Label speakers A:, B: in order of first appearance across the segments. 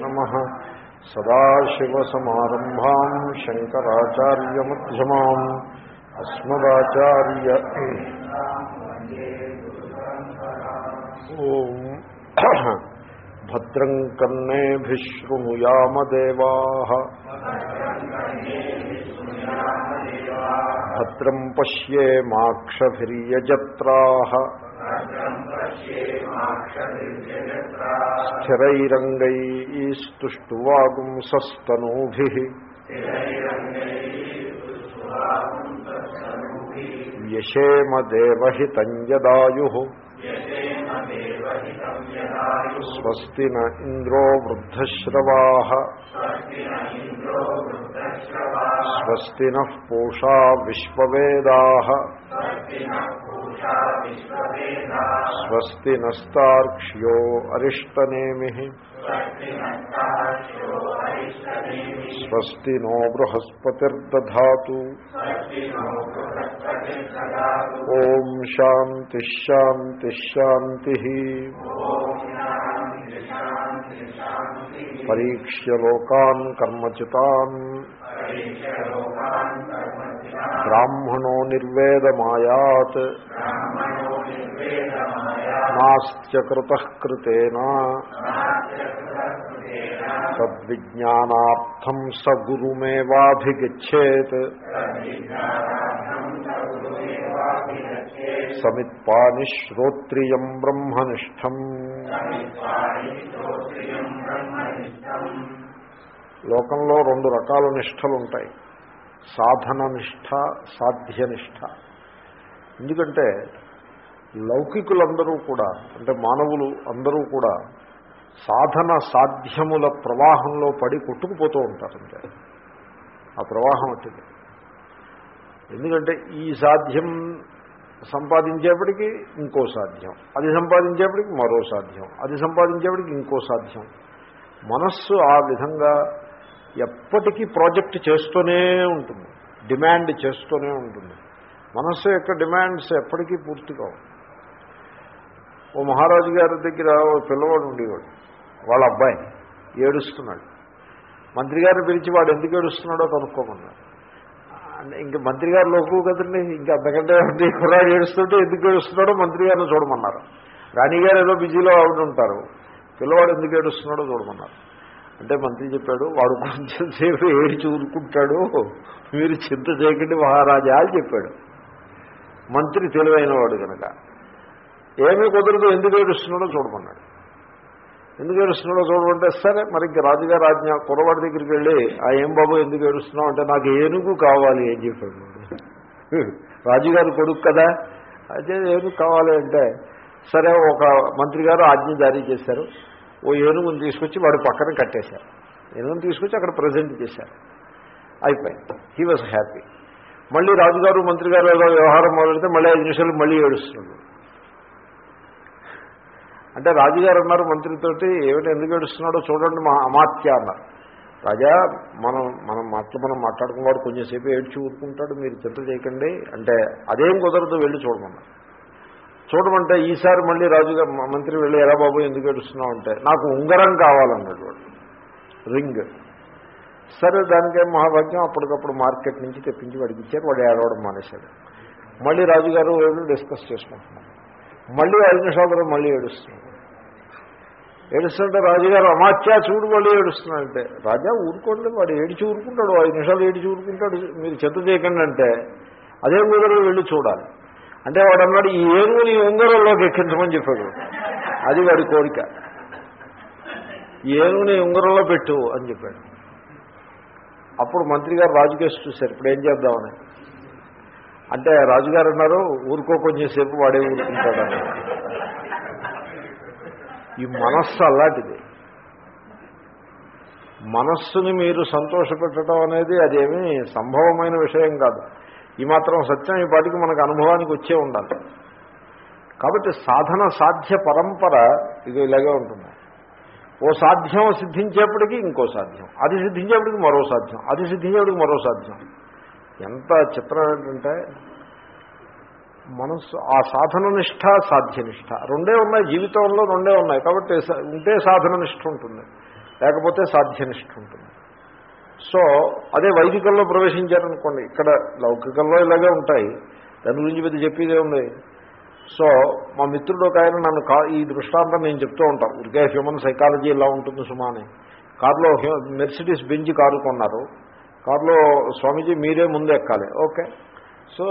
A: నమ సదాశివసమారంభాం శంకరాచార్యమ్యమాం అస్మదాచార్య ఓం భద్రం కన్నేభిశృణుయామదేవా భద్రం పశ్యేమాక్షభిర్యజత్రా స్థిరైరంగైస్తుష్టువాగుంసస్తనూభి వ్యశేమదేవహితం యదాయు స్వస్తి న ఇంద్రో వృద్ధశ్రవా స్వస్తి నః పూషా విశ్వవేదా స్వస్తి నస్తార్క్ష్యో అరిష్టనేమి. స్వస్తి నో బృహస్పతిర్దా ఓం శాంతిశాంతిశాంతి శాంతి. పరీక్ష్య లోకాన్ కర్మచితాన్. బ్రాహ్మణో నిర్వేదమాయాత్. నాస్త్యకృత తద్విజ్ఞానార్థం స గురుమేవాభిగచ్చేత్. సమిత్పాని శ్రోత్రియం బ్రహ్మనిష్టం. లోకంలో రెండు రకాల నిష్టలుంటాయి. సాధన నిష్ట సాధ్యనిష్ట. ఎందుకంటే లౌకికులందరూ కూడా అంటే మానవులు అందరూ కూడా సాధన సాధ్యముల ప్రవాహంలో పడి కొట్టుకుపోతూ ఉంటారంటే. ఆ ప్రవాహం వచ్చింది ఎందుకంటే ఈ సాధ్యం సంపాదించేప్పటికీ ఇంకో సాధ్యం అది సంపాదించేప్పటికి మరో సాధ్యం అది సంపాదించేప్పటికి ఇంకో సాధ్యం. మనస్సు ఆ విధంగా ఎప్పటికీ ప్రాజెక్ట్ చేస్తూనే ఉంటుంది డిమాండ్ చేస్తూనే ఉంటుంది. మనస్సు యొక్క డిమాండ్స్ ఎప్పటికీ పూర్తి కావు. ఓ మహారాజు గారి దగ్గర ఓ పిల్లవాడు ఉండేవాడు. వాళ్ళ అబ్బాయి ఏడుస్తున్నాడు. మంత్రి గారిని పిలిచి వాడు ఎందుకు ఏడుస్తున్నాడో కనుక్కోమన్నాడు ఇంకా మంత్రి గారు లోకు కదండి ఇంకా అంతకంటే అంటే కుర్రాడు ఏడుస్తుంటే ఎందుకు ఏడుస్తున్నాడో మంత్రి గారిని చూడమన్నారు. రాణిగారు ఏదో బిజీలో ఆవిడ ఉంటారు. పిల్లవాడు ఎందుకు ఏడుస్తున్నాడో చూడమన్నారు. అంటే మంత్రి చెప్పాడు వాడు కొంచెం సేపు ఏడిచి ఊరుకుంటాడు మీరు చింత చేయకండి మహారాజా అని చెప్పాడు. మంత్రి తెలివైన వాడు కనుక. ఏమీ కుదరదు ఎందుకు ఏడుస్తున్నాడో చూడమన్నాడు. ఎందుకు ఏడుస్తున్నాడో చూడమంటే సరే మరి ఇంక రాజుగారు ఆజ్ఞ కురవాడి దగ్గరికి వెళ్ళి ఆ ఏం బాబు ఎందుకు ఏడుస్తున్నావు? అంటే నాకు ఏనుగు కావాలి అని చెప్పాడు. రాజుగారు కొడుకు కదా అదే ఏనుగు కావాలి అంటే సరే ఒక మంత్రి గారు ఆజ్ఞ జారీ చేశారు. ఓ ఏనుగుని తీసుకొచ్చి వాడు పక్కన కట్టేశారు. ఏనుగుని తీసుకొచ్చి అక్కడ ప్రజెంట్ చేశారు. అయిపోయింది. హీ వాజ్ హ్యాపీ మళ్ళీ రాజుగారు మంత్రి గారు ఏదో వ్యవహారం మొదలెడితే మళ్ళీ ఐదు నిమిషాలు మళ్ళీ ఏడుస్తున్నాడు. అంటే రాజుగారు అన్నారు మంత్రితోటి ఏమిటి ఎందుకు ఏడుస్తున్నాడో చూడండి మా అమాత్య అన్నారు. రాజా మనం మనం మాటలు మనం మాట్లాడుకున్నవాడు కొంచెంసేపు ఏడ్చి ఊరుకుంటాడు మీరు చింత చేయకండి. అంటే అదేం కుదరదు వెళ్ళి చూడమన్నారు. చూడమంటే ఈసారి మళ్ళీ రాజుగారు మంత్రి వెళ్ళి ఎలా బాబు ఎందుకు ఏడుస్తున్నావు? అంటే నాకు ఉంగరం కావాలన్నాడు వాడు రింగ్. సరే దానికేం మహాభాగ్యం? అప్పటికప్పుడు మార్కెట్ నుంచి తెప్పించి వాడికి ఇచ్చారు వాడు ఏడవడం మానేశాడు. మళ్ళీ రాజుగారు వీళ్ళు డిస్కస్ చేసుకుంటున్నారు. మళ్ళీ ఐదు నిమిషాల తర్వాత మళ్ళీ ఏడుస్తున్నాడు. ఏడుస్తుంటే రాజుగారు అమాత్యా చూడు మళ్ళీ ఏడుస్తున్నాడంటే రాజా ఊరుకోండి వాడు ఏడిచి ఊరుకుంటాడు ఐదు నిమిషాలు ఏడిచి ఊరుకుంటాడు మీరు చెత్త చేయకండి అంటే అదే ఉంగరం వెళ్ళి చూడాలి. అంటే వాడు అన్నాడు ఈ ఏనుగుని ఉంగరంలోకి ఎక్కించమని చెప్పాడు. అది వాడి కోరిక. ఈ ఏనుగుని ఉంగరంలో పెట్టు అని చెప్పాడు. అప్పుడు మంత్రి గారు రాజుకేసి చూశారు ఇప్పుడు ఏం చేద్దామని? అంటే రాజుగారు అన్నారు ఊరుకో కొంచెం సేపు వాడే ఊరుకుంటాడు ఈ మనస్సు అలాంటిది. మనస్సుని మీరు సంతోషపెట్టడం అనేది అదేమీ సంభవమైన విషయం కాదు. ఈ మాత్రం సత్యం ఈ పాటికి మనకు అనుభవానికి వచ్చే ఉండాలి. కాబట్టి సాధన సాధ్య పరంపర ఇది ఇలాగే ఉంటుంది. ఓ సాధ్యం సిద్ధించేప్పటికీ ఇంకో సాధ్యం. అది సిద్ధించేప్పటికి మరో సాధ్యం. అది సిద్ధించేప్పటికి మరో సాధ్యం. ఎంత చిత్రం ఏంటంటే మనస్సు ఆ సాధన నిష్ట రెండే ఉన్నాయి జీవితంలో రెండే ఉన్నాయి. కాబట్టి ఉంటే సాధన నిష్ట ఉంటుంది. లేకపోతే సాధ్యనిష్ట ఉంటుంది. సో అదే వైదికల్లో ప్రవేశించారనుకోండి. ఇక్కడ లౌకికల్లో ఇలాగే ఉంటాయి. దాని గురించి పెద్ద చెప్పేదే ఉంది. సో మా మిత్రుడు ఒక ఆయన నన్ను కా ఈ దృష్టాంతం నేను చెప్తూ ఉంటాను ఉరికే హ్యూమన్ సైకాలజీ ఇలా ఉంటుంది సుమా అని. కారులో మెర్సిడీస్ బెంజ్ కారు కొన్నారు. కారులో స్వామీజీ మీరే ముందు ఎక్కాలి. ఓకే. సో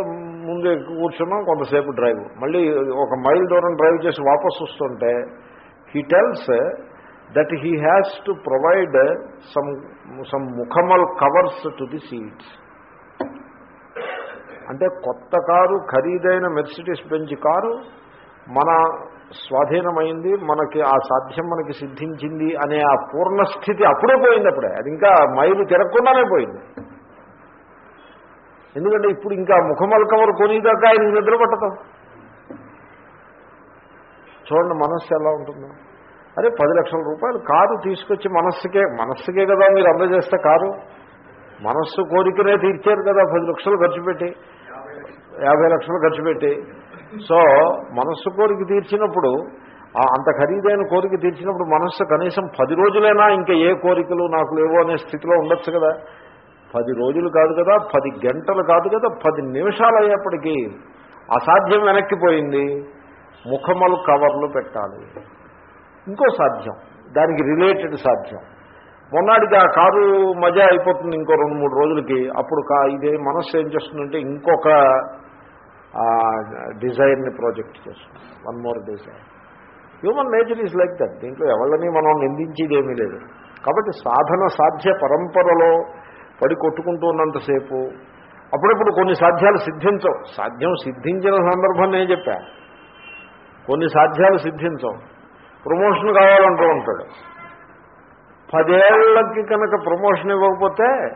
A: ముందు కూర్చున్నాం కొంతసేపు డ్రైవ్. మళ్ళీ ఒక మైల్ దూరం డ్రైవ్ చేసి వాపస్ వస్తుంటే he tells that he has to provide some some ముఖమల్ covers to the seats అంటే కొత్త కారు ఖరీదైన మెర్సిడీస్ బెంచ్ కారు మన స్వాధీనమైంది మనకి ఆ సాధ్యం మనకి సిద్ధించింది అనే ఆ పూర్ణస్థితి అప్పుడే పోయింది అప్పుడే. అది ఇంకా మైలు తిరగకుండానే పోయింది. ఎందుకంటే ఇప్పుడు ఇంకా ముఖమల్ కవర్ కొనిదాకా ఆయన నిద్ర పట్టదు. చూడండి మనస్సు ఎలా ఉంటుందో. అరే పది లక్షల రూపాయలు కారు తీసుకొచ్చి మనస్సుకే మనస్సుకే కదా మీరు అందజేస్తే కారు? మనస్సు కోరికనే తీర్చారు కదా పది లక్షలు ఖర్చు పెట్టి. యాభై లక్షలు ఖర్చు పెట్టి. సో మనస్సు కోరిక తీర్చినప్పుడు అంత ఖరీదైన కోరిక తీర్చినప్పుడు మనస్సు కనీసం పది రోజులైనా ఇంకా ఏ కోరికలు నాకు లేవో అనే స్థితిలో ఉండొచ్చు కదా. పది రోజులు కాదు కదా పది గంటలు కాదు కదా పది నిమిషాలు అయ్యేప్పటికీ అసాధ్యం వెనక్కిపోయింది. ముఖమలు కవర్లు పెట్టాలి. ఇంకో సాధ్యం దానికి రిలేటెడ్ సాధ్యం. మొన్నటికి ఆ కారు మజా అయిపోతుంది ఇంకో రెండు మూడు రోజులకి. అప్పుడు కా ఇదే మనస్సు ఏం చేస్తుందంటే ఇంకొక డిజైన్ని ప్రాజెక్ట్ చేస్తుంది. One more design human nature is like that. దీంట్లో ఎవరిని మనం నిందించేది ఏమీ లేదు. కాబట్టి సాధన సాధ్య పరంపరలో పడి కొట్టుకుంటూ ఉన్నంతసేపు. అప్పుడప్పుడు కొన్ని సాధ్యాలు సిద్ధించవు. సాధ్యం సిద్ధించిన సందర్భం నేను చెప్పా. కొన్ని సాధ్యాలు సిద్ధించవు. ప్రమోషన్ కావాలంటూ ఉంటాడు. పదేళ్ళకి కనుక ప్రమోషన్ ఇవ్వకపోతే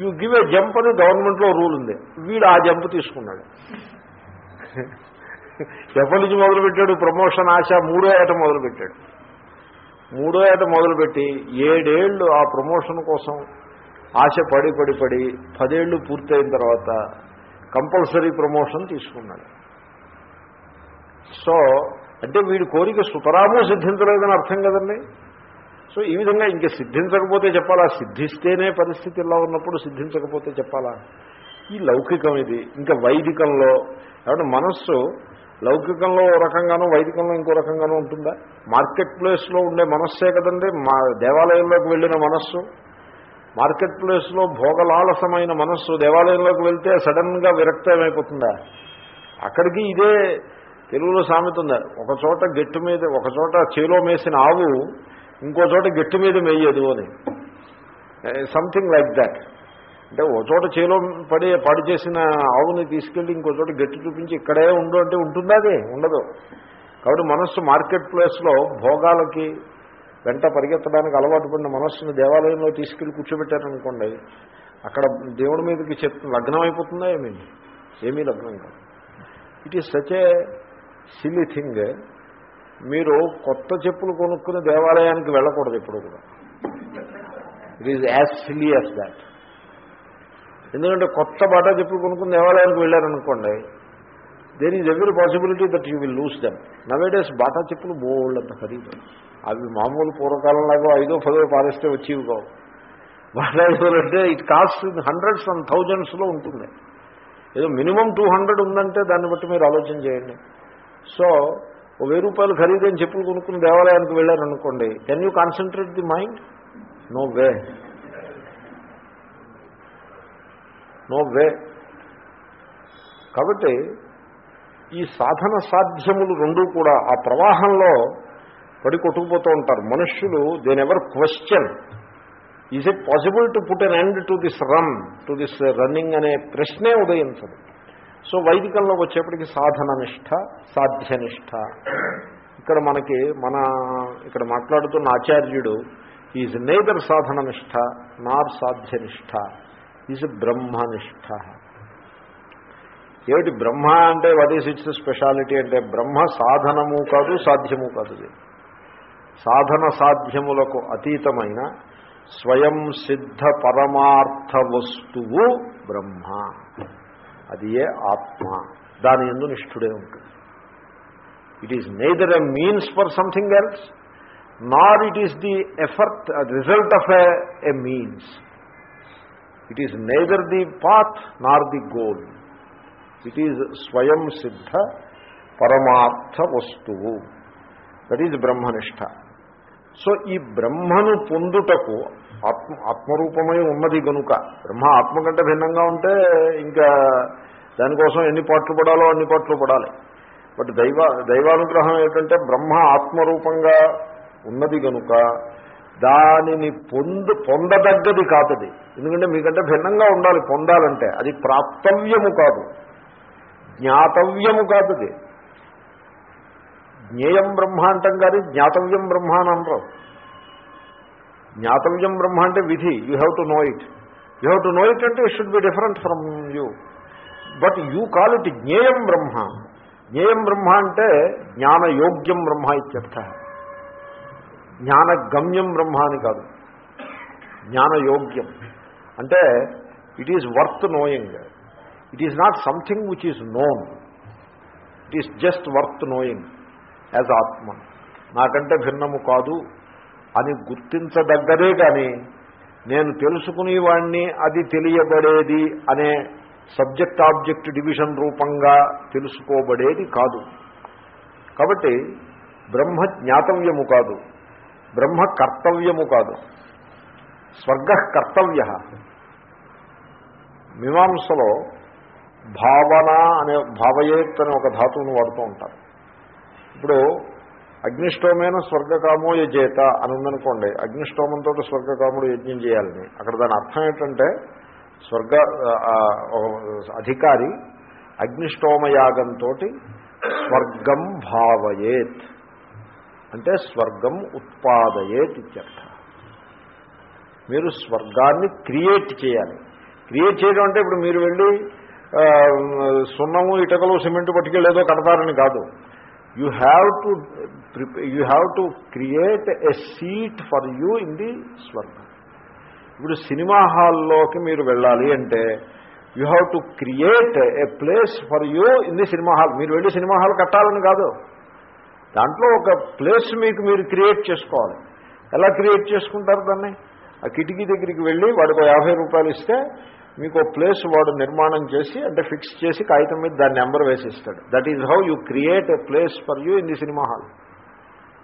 A: యూ గివ్ ఏ జంప్ అని గవర్నమెంట్లో రూల్ ఉంది. వీడు ఆ జంప్ తీసుకున్నాడు. ఎప్పటి నుంచి మొదలుపెట్టాడు? ప్రమోషన్ ఆశ మూడో ఏట మొదలుపెట్టాడు. మూడో ఏట మొదలుపెట్టి ఏడేళ్ళు ఆ ప్రమోషన్ కోసం ఆశ పడి పడి పడి పదేళ్ళు పూర్తయిన తర్వాత కంపల్సరీ ప్రమోషన్ తీసుకున్నాడు. సో అంటే వీడి కోరిక సుతరాము సిద్ధించలేదని అర్థం కదండి? సో ఈ విధంగా ఇంక సిద్ధించకపోతే చెప్పాలా? సిద్ధిస్తేనే పరిస్థితి ఇలా ఉన్నప్పుడు సిద్ధించకపోతే చెప్పాలా? ఈ లౌకికం ఇది. ఇంకా వైదికంలో కాబట్టి మనస్సు లౌకికంలో ఓ రకంగానూ వైదికంలో ఇంకో రకంగానూ ఉంటుందా? మార్కెట్ ప్లేస్లో ఉండే మనస్సే కదండి? మా దేవాలయంలోకి వెళ్ళిన మనస్సు. మార్కెట్ ప్లేస్లో భోగలాలసమైన మనస్సు దేవాలయంలోకి వెళ్తే సడన్గా విరక్తమైపోతుందా అక్కడికి ఇదే తెలుగులో సామెత ఉంది. ఒక చోట గట్టు మీద ఒక చోట చేలో మేసిన ఆవు ఇంకో చోట గట్టు మీద మేయదు అని. సంథింగ్ లైక్ దాట్ అంటే ఓ చోట చేలో పడి పాడు చేసిన ఆవుని తీసుకెళ్ళి ఇంకో చోట గట్టి చూపించి ఇక్కడే ఉండు అంటే ఉంటుందా అది? ఉండదు. కాబట్టి మనస్సు మార్కెట్ ప్లేస్లో భోగాలకి వెంట పరిగెత్తడానికి అలవాటు పడిన మనస్సును దేవాలయంలో తీసుకెళ్ళి కూర్చోబెట్టారనుకోండి. అక్కడ దేవుడి మీదకి చెప్ లగ్నం అయిపోతుందా ఏమీ? ఏమీ లగ్నం కాదు. It is such a silly thing మీరు కొత్త చెప్పులు కొనుక్కుని దేవాలయానికి వెళ్ళకూడదు ఎప్పుడు కూడా. It is as silly as that ఎందుకంటే కొత్త బాటా చెప్పులు కొనుక్కుని దేవాలయానికి వెళ్ళారనుకోండి there is every possibility that you will lose them. Nowadays Bata చెప్పులు బోల్డ్ అంత ఖరీదు. అవి మామూలు పూర్వకాలంలాగా ఐదో పదో పారిస్తే వచ్చేవి కావు. బాటా చెప్పులు అంటే ఇట్ కాస్ట్ హండ్రెడ్స్ అండ్ థౌజండ్స్లో ఉంటుంది. ఏదో మినిమం టూ హండ్రెడ్ ఉందంటే దాన్ని బట్టి మీరు ఆలోచన చేయండి. సో ఓ వెయ్యి రూపాయలు ఖరీదైన చెప్పులు కొనుక్కుని దేవాలయానికి వెళ్ళారనుకోండి can you concentrate the mind no way no way కాబట్టి ఈ సాధన సాధ్యములు రెండూ కూడా ఆ ప్రవాహంలో పడి కొట్టుకుపోతూ ఉంటారు. మనుష్యులు then ever question is it possible to put an end to this run to this running అనే ప్రశ్నే ఉదయించదు. సో వైదికంలోకి వచ్చేప్పటికి సాధన నిష్ట సాధ్యనిష్ట. ఇక్కడ మనకి మన ఇక్కడ మాట్లాడుతున్న ఆచార్యుడు is neither Sadhana Nishtha Nar సాధ్యనిష్ట. Is బ్రహ్మనిష్ట. ఏమిటి బ్రహ్మ అంటే వాట్ ఈస్ ఇట్స్ స్పెషాలిటీ అంటే బ్రహ్మ సాధనము కాదు సాధ్యము కాదు. సాధన సాధ్యములకు అతీతమైన స్వయం సిద్ధ పరమార్థ వస్తువు బ్రహ్మ. అది ఏ ఆత్మ. దాని ఎందు నిష్ఠుడే ఉంటుంది it is neither a means for something else nor it is the effort result of a means it is neither the path nor the goal it is స్వయం సిద్ధ పరమార్థ వస్తువు దట్ ఈజ్ బ్రహ్మనిష్ట సో ఈ బ్రహ్మను పొందుటకు ఆత్మ ఆత్మరూపమై ఉన్నది గనుక బ్రహ్మ ఆత్మ కంటే భిన్నంగా ఉంటే ఇంకా దానికోసం ఎన్ని పాటలు పడాలో అన్ని పాటలు పడాలి. బట్ దైవ దైవానుగ్రహం ఏంటంటే బ్రహ్మ ఆత్మరూపంగా ఉన్నది గనుక దానిని పొందు పొందదగ్గది కాదది. ఎందుకంటే మీకంటే భిన్నంగా ఉండాలి పొందాలంటే. అది ప్రాప్తవ్యము కాదు. జ్ఞాతవ్యము కాదు అది జ్ఞేయం బ్రహ్మ అంటాం కానీ జ్ఞాతవ్యం బ్రహ్మ అని అనరు. జ్ఞాతవ్యం బ్రహ్మ అంటే విధి you have to know it you have to know it అంటే it should be different from you but you call it జ్ఞేయం బ్రహ్మ. జ్ఞేయం బ్రహ్మ అంటే జ్ఞానయోగ్యం బ్రహ్మ ఇత్యర్థ. జ్ఞానగమ్యం బ్రహ్మ అని కాదు. జ్ఞానయోగ్యం అంటే it is worth knowing it is not something which is known it is just worth knowing as ఆత్మ నాకంటే భిన్నము కాదు. అని గుర్తించదగ్గదే కానీ నేను తెలుసుకునేవాణ్ణి అది తెలియబడేది అనే సబ్జెక్ట్ ఆబ్జెక్ట్ డివిజన్ రూపంగా తెలుసుకోబడేది కాదు. కాబట్టి బ్రహ్మ జ్ఞాతవ్యము కాదు. బ్రహ్మ కర్తవ్యము కాదు. స్వర్గ కర్తవ్య. మీమాంసలో భావన అనే భావయేత్ అనే ఒక ధాతువును వాడుతూ ఉంటారు. ఇప్పుడు అగ్నిష్టోమైన స్వర్గకామో యజేత అని ఉందనుకోండి అగ్నిష్టోమంతో స్వర్గకాముడు యజ్ఞం చేయాలని. అక్కడ దాని అర్థం ఏంటంటే స్వర్గ అధికారి అగ్నిష్టోమయాగంతో స్వర్గం భావయేత్ అంటే స్వర్గం ఉత్పాదయేత్ ఇత్యర్థ. మీరు స్వర్గాన్ని క్రియేట్ చేయాలి. క్రియేట్ చేయడం అంటే ఇప్పుడు మీరు వెళ్ళి సున్నము ఇటకలు సిమెంట్ పట్టుకెళ్ళేదో కడతారని కాదు. You have to you have to create a seat for you in the స్వర్గం. ఇప్పుడు సినిమా హాల్లోకి మీరు వెళ్ళాలి అంటే you have to create a place for you in the cinema hall మీరు వెళ్ళి సినిమా హాల్ కట్టాలని కాదు. దాంట్లో ఒక ప్లేస్ మీకు మీరు క్రియేట్ చేసుకోవాలి. ఎలా క్రియేట్ చేసుకుంటారు దాన్ని? ఆ కిటికీ దగ్గరికి వెళ్ళి వాడికి యాభై రూపాయలు ఇస్తే మీకు ప్లేస్ వాడు నిర్మాణం చేసి అంటే ఫిక్స్ చేసి కాగితం మీద దాని number వేసిస్తాడు. That is how you create a place for you in the cinema hall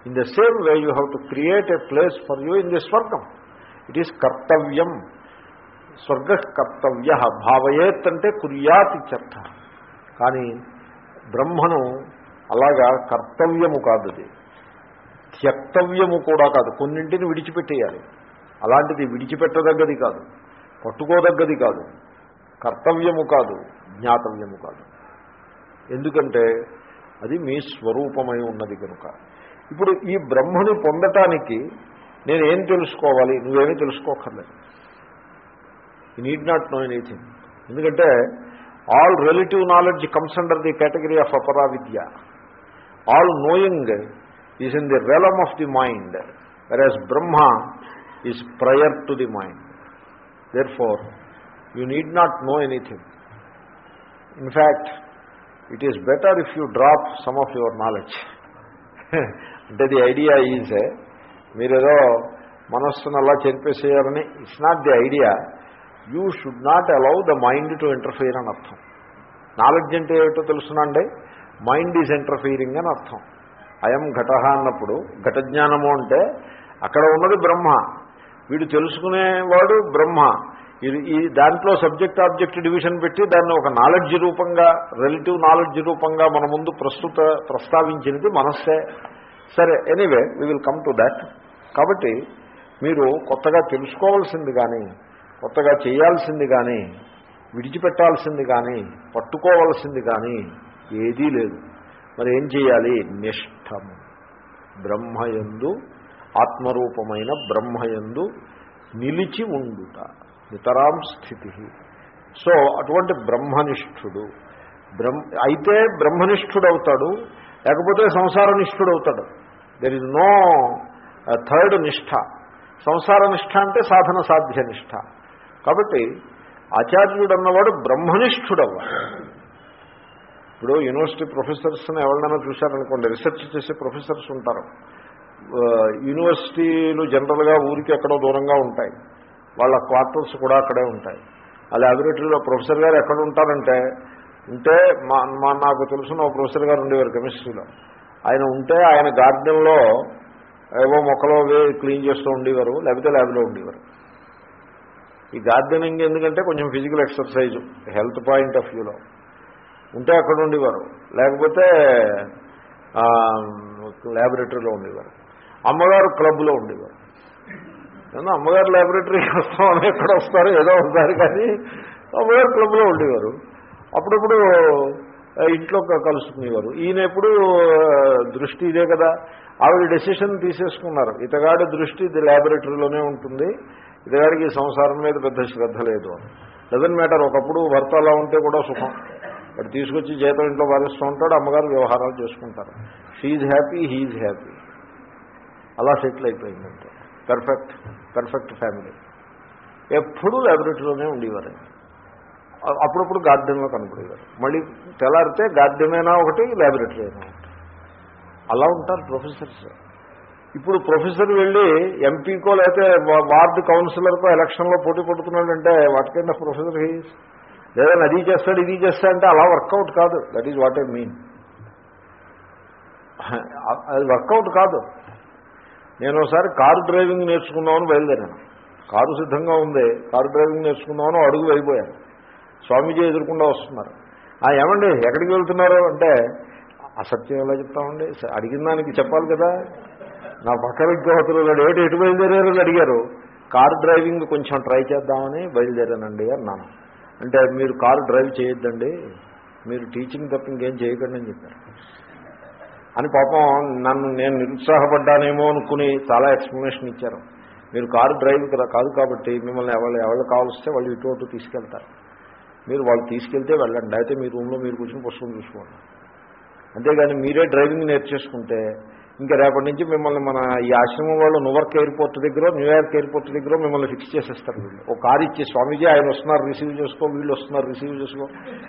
A: in the same way you have to create a place for you in the స్వర్గం ఇట్ ఈస్ కర్తవ్యం స్వర్గ కర్తవ్య భావయేత్ అంటే కుర్యాత్ ఇత్యర్థ కానీ బ్రహ్మను అలాగా కర్తవ్యము కాదు అది త్యక్తవ్యము కూడా కాదు కొన్నింటిని విడిచిపెట్టేయాలి అలాంటిది విడిచిపెట్టదగ్గది కాదు పట్టుకోదగ్గది కాదు. కర్తవ్యము కాదు జ్ఞాతవ్యము కాదు. ఎందుకంటే అది మీ స్వరూపమై ఉన్నది కనుక. ఇప్పుడు ఈ బ్రహ్మను పొందటానికి నేను ఏం తెలుసుకోవాలి? నువ్వేమీ తెలుసుకోకర్లేదు. You need not know anything ఎందుకంటే all relative knowledge comes under the category of అపరా Vidya all knowing is in the realm of the mind whereas Brahma is prior to the mind therefore you need not know anything in fact it is better if you drop some of your knowledge అంటే the idea is మీరేదో మనస్సును అలా చెరిపేసేయాలని it's not the idea you should not allow the mind to interfere అని అర్థం. Knowledge అంటే ఏమిటో తెలుసునండి mind is interfering అని అర్థం. అయం ఘట అన్నప్పుడు ఘట జ్ఞానము అంటే అక్కడ ఉన్నది బ్రహ్మ. వీడు తెలుసుకునేవాడు బ్రహ్మ. ఇది ఈ దాంట్లో సబ్జెక్ట్ ఆబ్జెక్ట్ డివిజన్ పెట్టి దాన్ని ఒక నాలెడ్జ్ రూపంగా రిలేటివ్ నాలెడ్జ్ రూపంగా మన ముందు ప్రస్తుత ప్రస్తావించినది మనస్సే. సరే anyway we will come to that కాబట్టి మీరు కొత్తగా తెలుసుకోవాల్సింది కానీ కొత్తగా చేయాల్సింది కానీ విడిచిపెట్టాల్సింది కానీ పట్టుకోవాల్సింది కానీ ఏదీ లేదు. మరి ఏం చేయాలి? నిష్టము బ్రహ్మయందు ఆత్మరూపమైన బ్రహ్మయందు నిలిచి ఉండుట నితరాం స్థితి. సో అటువంటి బ్రహ్మనిష్ఠుడు బ్రహ్మ అయితే బ్రహ్మనిష్ఠుడవుతాడు లేకపోతే సంసారనిష్ఠుడవుతాడు. దెర్ ఇస్ నో థర్డ్ నిష్ఠ. సంసార నిష్ఠ అంటే సాధన సాధ్య నిష్ఠ. కాబట్టి ఆచార్యుడు అన్నవాడు బ్రహ్మనిష్ఠుడవ్వాలి. ఇప్పుడు యూనివర్సిటీ ప్రొఫెసర్స్ని ఎవరినైనా చూశారనుకోండి రీసెర్చ్ చేసే ప్రొఫెసర్స్ ఉంటారు. యూనివర్సిటీలు జనరల్గా ఊరికి ఎక్కడో దూరంగా ఉంటాయి. వాళ్ళ క్వార్టర్స్ కూడా అక్కడే ఉంటాయి. ఆ ల్యాబొరేటరీలో ప్రొఫెసర్ గారు ఎక్కడ ఉంటారంటే ఉంటే మా మా నాకు తెలిసిన ఒక ప్రొఫెసర్ గారు ఉండేవారు కెమిస్ట్రీలో. ఆయన ఉంటే ఆయన గార్డెన్లో ఏవో మొక్కలు క్లీన్ చేస్తూ ఉండేవారు లేకపోతే ల్యాబ్లో ఉండేవారు. ఈ గార్డెనింగ్ ఎందుకంటే కొంచెం physical exercise health point of వ్యూలో. ఉంటే అక్కడ ఉండేవారు. లేకపోతే ల్యాబొరేటరీలో ఉండేవారు. అమ్మగారు క్లబ్లో ఉండేవారు. ఏమన్నా అమ్మగారు ల్యాబొరేటరీకి వస్తామని ఎక్కడ వస్తారు ఏదో వస్తారు కానీ అమ్మగారు క్లబ్లో ఉండేవారు. అప్పుడప్పుడు ఇంట్లో క- కలుసుకునేవారు. ఈయన ఎప్పుడు దృష్టి ఇదే కదా. ఆవిడ డెసిషన్ తీసేసుకున్నారు. ఇతగాడి దృష్టి ఇది ల్యాబొరేటరీలోనే ఉంటుంది. ఇతగాడికి ఈ సంసారం మీద పెద్ద శ్రద్ధ లేదు. డజన్ మ్యాటర్ ఒకప్పుడు భర్త అలా ఉంటే కూడా సుఖం. వాడు తీసుకొచ్చి జీతం ఇంట్లో వారిస్తూ ఉంటాడు అమ్మగారు వ్యవహారాలు చేసుకుంటారు. షీఈ్ హ్యాపీ హీఈ్ హ్యాపీ అలా సెటిల్ అయిపోయిందంటే. పర్ఫెక్ట్ పర్ఫెక్ట్ ఫ్యామిలీ ఎప్పుడూ ల్యాబొరేటరీలోనే ఉండేవారు. అప్పుడప్పుడు గార్డెన్లో కనపడేవారు మళ్ళీ తెల్లారితే గార్డెన్ అయినా ఒకటి ల్యాబొరేటరీ అయినా ఒకటి. అలా ఉంటారు ప్రొఫెసర్స్ ఇప్పుడు ప్రొఫెసర్ వెళ్ళి ఎంపీకో లేకపోతే వార్డు కౌన్సిలర్కో ఎలక్షన్లో పోటీ పడుతున్నాడంటే what kind of professor he's లేదా అది చేస్తాడు ఇది చేస్తా అంటే అలా వర్కౌట్ కాదు. That is what I mean అది వర్కౌట్ కాదు. నేను ఒకసారి కారు డ్రైవింగ్ నేర్చుకుందామని బయలుదేరాను. కారు సిద్ధంగా ఉంది కారు డ్రైవింగ్ నేర్చుకుందామని అడుగు అయిపోయాను స్వామీజీ ఎదుర్కొండా వస్తున్నారు. ఆ ఏమండి ఎక్కడికి వెళ్తున్నారు? అంటే అసత్యం ఎలా చెప్తామండి? అడిగిన దానికి చెప్పాలి కదా. నా పక్కన విగ్రహతులు ఏమిటి ఎటు బయలుదేరారు? అడిగారు. కారు డ్రైవింగ్ కొంచెం ట్రై చేద్దామని బయలుదేరానండి అన్నాను. అంటే మీరు కారు డ్రైవ్ చేయొద్దండి. మీరు టీచింగ్ తప్ప ఇంకేం చేయకండి అని చెప్పారు. అని పాపం నన్ను నేను నిరుత్సాహపడ్డానేమో అనుకుని చాలా ఎక్స్ప్లెనేషన్ ఇచ్చారు. మీరు కారు డ్రైవ్ కాదు కాబట్టి మిమ్మల్ని ఎవరు ఎవరు కావలిస్తే వాళ్ళు ఇటు అటు తీసుకెళ్తారు. మీరు వాళ్ళు తీసుకెళ్తే వెళ్ళండి అయితే మీ రూమ్లో మీరు కూర్చొని పుస్తకం చూసుకోండి. అంతేగాని మీరే డ్రైవింగ్ నేర్చేసుకుంటే ఇంకా రేపటి నుంచి మిమ్మల్ని మన ఈ ఆశ్రమం వాళ్ళు నువర్క్ ఎయిర్పోర్ట్ దగ్గర న్యూయార్క్ ఎయిర్పోర్ట్ దగ్గర మిమ్మల్ని ఫిక్స్ చేసేస్తారు వీళ్ళు. ఒక కారు ఇచ్చి స్వామీజీ ఆయన వస్తున్నారు రిసీవ్ చేసుకో వీళ్ళు వస్తున్నారు రిసీవ్ చేసుకో.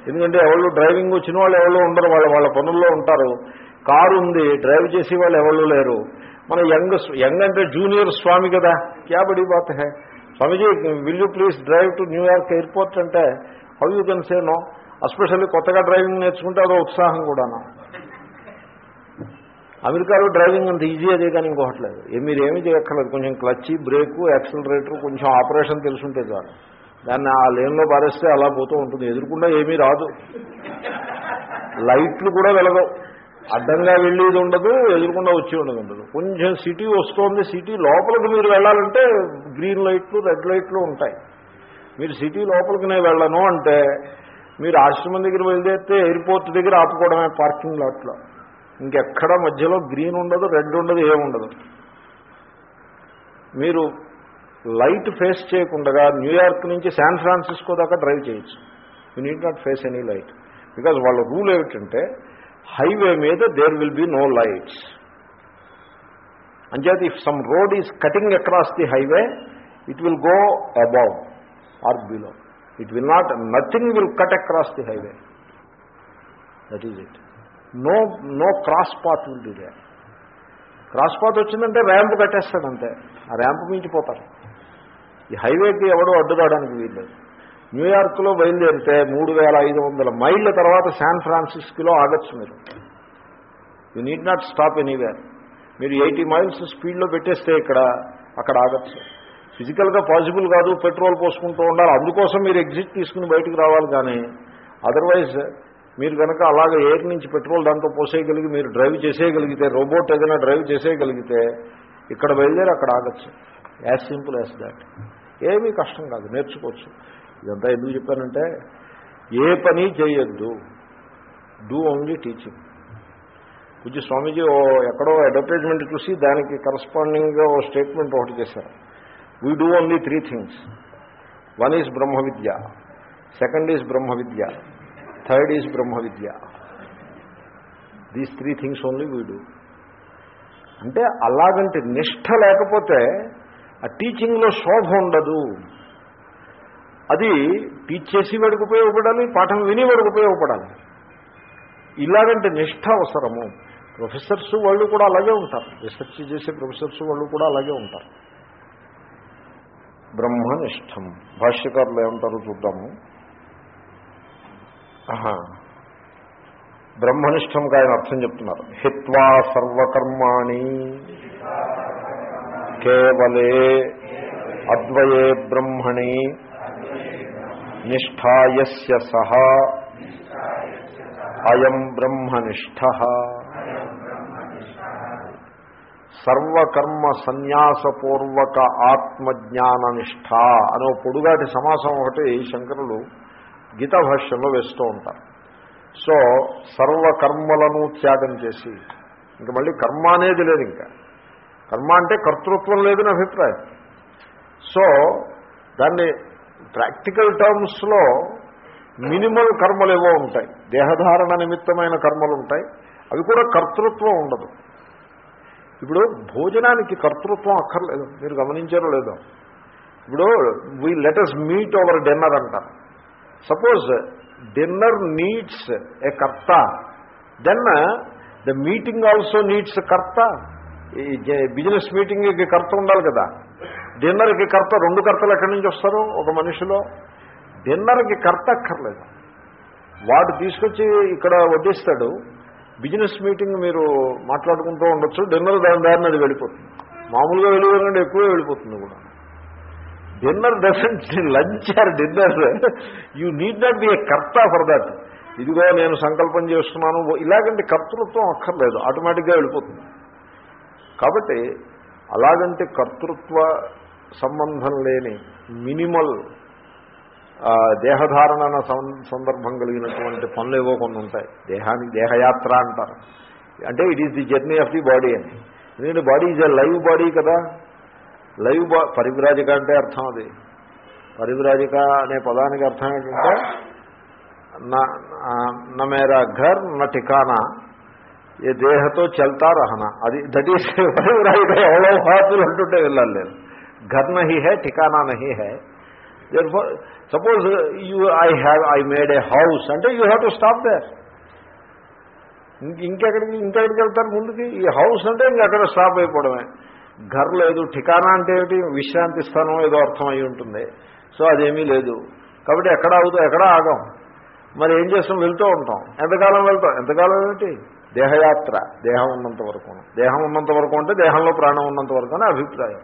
A: ఎందుకంటే ఎవరు డ్రైవింగ్ వచ్చిన వాళ్ళు ఎవరు ఉండరు వాళ్ళ వాళ్ళ పనుల్లో ఉంటారు. కారు ఉంది డ్రైవ్ చేసే వాళ్ళు ఎవరు లేరు. మన యంగ్ యంగ్ అంటే జూనియర్ స్వామి కదా. క్యా బడి బాత్ హే? Swamiji will you please drive to New York airport అంటే how you can say no especially కొత్తగా డ్రైవింగ్ నేర్చుకుంటే అదో ఉత్సాహం కూడాను. అమెరికాలో డ్రైవింగ్ అంత ఈజీ అదే కానీ ఇంకోట్లేదు మీరు ఏమీ చేయక్కర్లేదు. కొంచెం క్లచ్ బ్రేకు యాక్సిలరేటర్ కొంచెం ఆపరేషన్ తెలుసుంటే చాలు. దాన్ని ఆ లేన్లో పారేస్తే అలా పోతూ ఉంటుంది. ఎదురుకుండా ఏమీ రాదు. లైట్లు కూడా వెలగవు. అడ్డంగా వెళ్ళేది ఉండదు ఎదురుకుండా వచ్చి ఉండదు ఉండదు. కొంచెం సిటీ వస్తోంది సిటీ లోపలికి మీరు వెళ్ళాలంటే గ్రీన్ లైట్లు రెడ్ లైట్లు ఉంటాయి. మీరు సిటీ లోపలికి నేను వెళ్ళను అంటే మీరు ఆశ్రమం దగ్గర బయలుదేరితే ఎయిర్పోర్ట్ దగ్గర ఆపుకోవడమే పార్కింగ్ లాట్లో. ఇంకెక్కడ మధ్యలో గ్రీన్ ఉండదు రెడ్ ఉండదు ఏముండదు మీరు లైట్ ఫేస్ చేయకుండా న్యూయార్క్ నుంచి శాన్ ఫ్రాన్సిస్కో దాకా డ్రైవ్ చేయొచ్చు. You need not face any light. Because వాళ్ళ రూల్ ఏమిటంటే హైవే మీద there will be no lights. అంచేది if some road is cutting across the highway it will go above or below. It will not nothing will cut across the highway. That is it no no cross path will be they cross path వచ్చిందంటే ramp కట్టేస్తాడంతే. ఆ ramp మించిపోతారు ఈ హైవేకి ఎవడో అడ్డు రావడానికి వీల్లేదు. న్యూయార్క్లో బయలుదేరితే మూడు వేల ఐదు వందల మైళ్ళ తర్వాత శాన్ ఫ్రాన్సిస్కోలో ఆగచ్చు మీరు. You need not stop anywhere మీరు ఎయిటీ మైల్స్ స్పీడ్లో పెట్టేస్తే ఇక్కడ అక్కడ ఆగచ్చు. ఫిజికల్గా పాసిబుల్ కాదు పెట్రోల్ పోసుకుంటూ ఉండాలి. అందుకోసం మీరు ఎగ్జిట్ తీసుకుని బయటకు రావాలి కానీ అదర్వైజ్ మీరు కనుక అలాగే ఎయిర్ నుంచి పెట్రోల్ దాంతో పోసేయగలిగి మీరు డ్రైవ్ చేసేయగలిగితే రోబోట్ ఏదైనా డ్రైవ్ చేసేయగలిగితే ఇక్కడ బయలుదేరి అక్కడ ఆగచ్చు. యాజ్ సింపుల్ యాజ్ దాట్ ఏమీ కష్టం కాదు నేర్చుకోవచ్చు. ఇదంతా ఎందుకు చెప్పానంటే ఏ పని చేయొద్దు. Do only teaching puja Swamiji ఓ ఎక్కడో అడ్వర్టైజ్మెంట్ చూసి దానికి కరస్పాండింగ్గా ఓ స్టేట్మెంట్ ఒకటి చేశారు. We do only three things one is Brahma Vidya second is Brahma Vidya third is Brahma Vidya these three things only we do అంటే అలాగంటే నిష్ఠ లేకపోతే ఆ టీచింగ్లో శోభ ఉండదు. అది టీచ్ చేసేవాడికి ఉపయోగపడాలి పాఠం వినేవాడికి ఉపయోగపడాలి. ఇలాగంటే నిష్ఠ అవసరము. ప్రొఫెసర్స్ వాళ్ళు కూడా అలాగే ఉంటారు. రీసెర్చ్ చేసే ప్రొఫెసర్స్ వాళ్ళు కూడా అలాగే ఉంటారు. బ్రహ్మనిష్టం. భాష్యకారులు ఏమంటారు చూద్దాము. ఆహా. బ్రహ్మనిష్టంకి ఆయన అర్థం చెప్తున్నారు. హిత్వా సర్వకర్మాణి కేవలే అద్వయే బ్రహ్మణి నిష్ఠాయస్య సహ. అయం బ్రహ్మనిష్ట సర్వకర్మ సన్యాసపూర్వక ఆత్మజ్ఞాన నిష్ఠ అనే పొడుగాటి సమాసం ఒకటి శంకరులు గీతా భాష్యంలో వేస్తూ ఉంటారు. సో సర్వకర్మలను త్యాగం చేసి ఇంకా మళ్ళీ కర్మ అనేది లేదు ఇంకా. కర్మ అంటే కర్తృత్వం లేదని అభిప్రాయం. సో దాన్ని ప్రాక్టికల్ టర్మ్స్లో మినిమల్ కర్మలు ఏవో ఉంటాయి. దేహధారణ నిమిత్తమైన కర్మలు ఉంటాయి. అవి కూడా కర్తృత్వం ఉండదు. ఇప్పుడు భోజనానికి కర్తృత్వం అక్కర్లేదు. మీరు గమనించారో లేదో. ఇప్పుడు we let's meet over dinner అంటారు. Suppose dinner needs a karta then the meeting also needs karta business మీటింగ్కి కర్త ఉండాలి కదా. డిన్నర్కి కర్త రెండు కర్తలు ఎక్కడి నుంచి వస్తారు? ఒక మనిషిలో. డిన్నర్కి కర్త అక్కర్లేదు. వాడు తీసుకొచ్చి ఇక్కడ వడ్డిస్తాడు. బిజినెస్ మీటింగ్ మీరు మాట్లాడుకుంటూ ఉండొచ్చు. డిన్నర్ దాని దారిని అది వెళ్ళిపోతుంది. మామూలుగా వెళ్ళిపోయినంటే ఎక్కువే వెళ్ళిపోతుంది కూడా. Dinner doesn't lunch or dinner. You need not be a karta for that. ఇదిగో నేను సంకల్పం చేస్తున్నాను. ఇలాగంటే కర్తృత్వం అక్కర్లేదు. ఆటోమేటిక్గా వెళ్ళిపోతుంది. కాబట్టి అలాగంటే కర్తృత్వ సంబంధం లేని మినిమల్ దేహధారణ సం- సందర్భం కలిగినటువంటి పనులు ఏవో కొన్ని ఉంటాయి. దేహానికి దేహయాత్ర అంటారు. అంటే it is the journey of the body అని. ఎందుకంటే body is a live body కదా. లైవ్ బా పరివ్రాజిక అంటే అర్థం అది. పరివ్రాజిక అనే పదానికి అర్థం ఏంటంటే నా మేరా ఘర్ నా టికానా ఏ దేహతో చల్తా రహనా. అది దట్ ఈస్ పరివ్రాజిక ఎవరో హాతులు అంటుంటే వెళ్ళాలి లేదు ఘర్ నహి హే ఠికానా నహి హే. Suppose you I have I made a house అంటే you have to stop there ఇంకెక్కడికి ఇంకెక్కడికి వెళ్తారు ముందుకి? ఈ హౌస్ అంటే ఇంకెక్కడ స్టాప్ అయిపోవడమే. ఘర్ లేదు ఠికానా అంటే ఏమిటి? విశ్రాంతి స్థానం ఏదో అర్థం అయి ఉంటుంది. సో అదేమీ లేదు. కాబట్టి ఎక్కడ అవుతాం ఎక్కడ ఆగం. మరి ఏం చేస్తాం? వెళ్తూ ఉంటాం. ఎంతకాలం వెళ్తాం? ఎంతకాలం ఏమిటి? దేహయాత్ర. దేహం ఉన్నంత వరకు దేహం ఉన్నంత వరకు అంటే దేహంలో ప్రాణం ఉన్నంత వరకు అని అభిప్రాయం.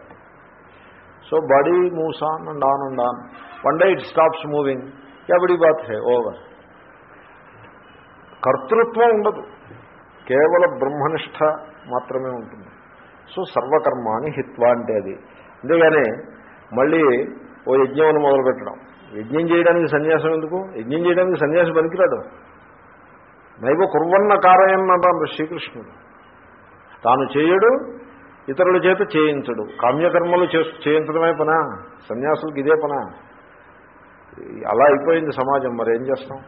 A: So body moves on and on and on. One day it stops moving. ఎవడి బాత్ హే? ఓవర్. కర్తృత్వం ఉండదు. కేవల బ్రహ్మనిష్ట మాత్రమే ఉంటుంది. సో సర్వకర్మాని హిత్వా అంటే అది. అంతేగాని మళ్ళీ ఓ యజ్ఞం మొదలుపెట్టడం. యజ్ఞం చేయడానికి సన్యాసం ఎందుకు? యజ్ఞం చేయడానికి సన్యాసం పనికిరాడు నైవ కుర్వన్న కారయన్నటాను శ్రీకృష్ణుడు. తాను చేయడు ఇతరుల చేత చేయించడు. కామ్యకర్మలు చే చేయించడమే పనా? సన్యాసులకు ఇదే పనా? అలా అయిపోయింది సమాజం మరి ఏం చేస్తాం?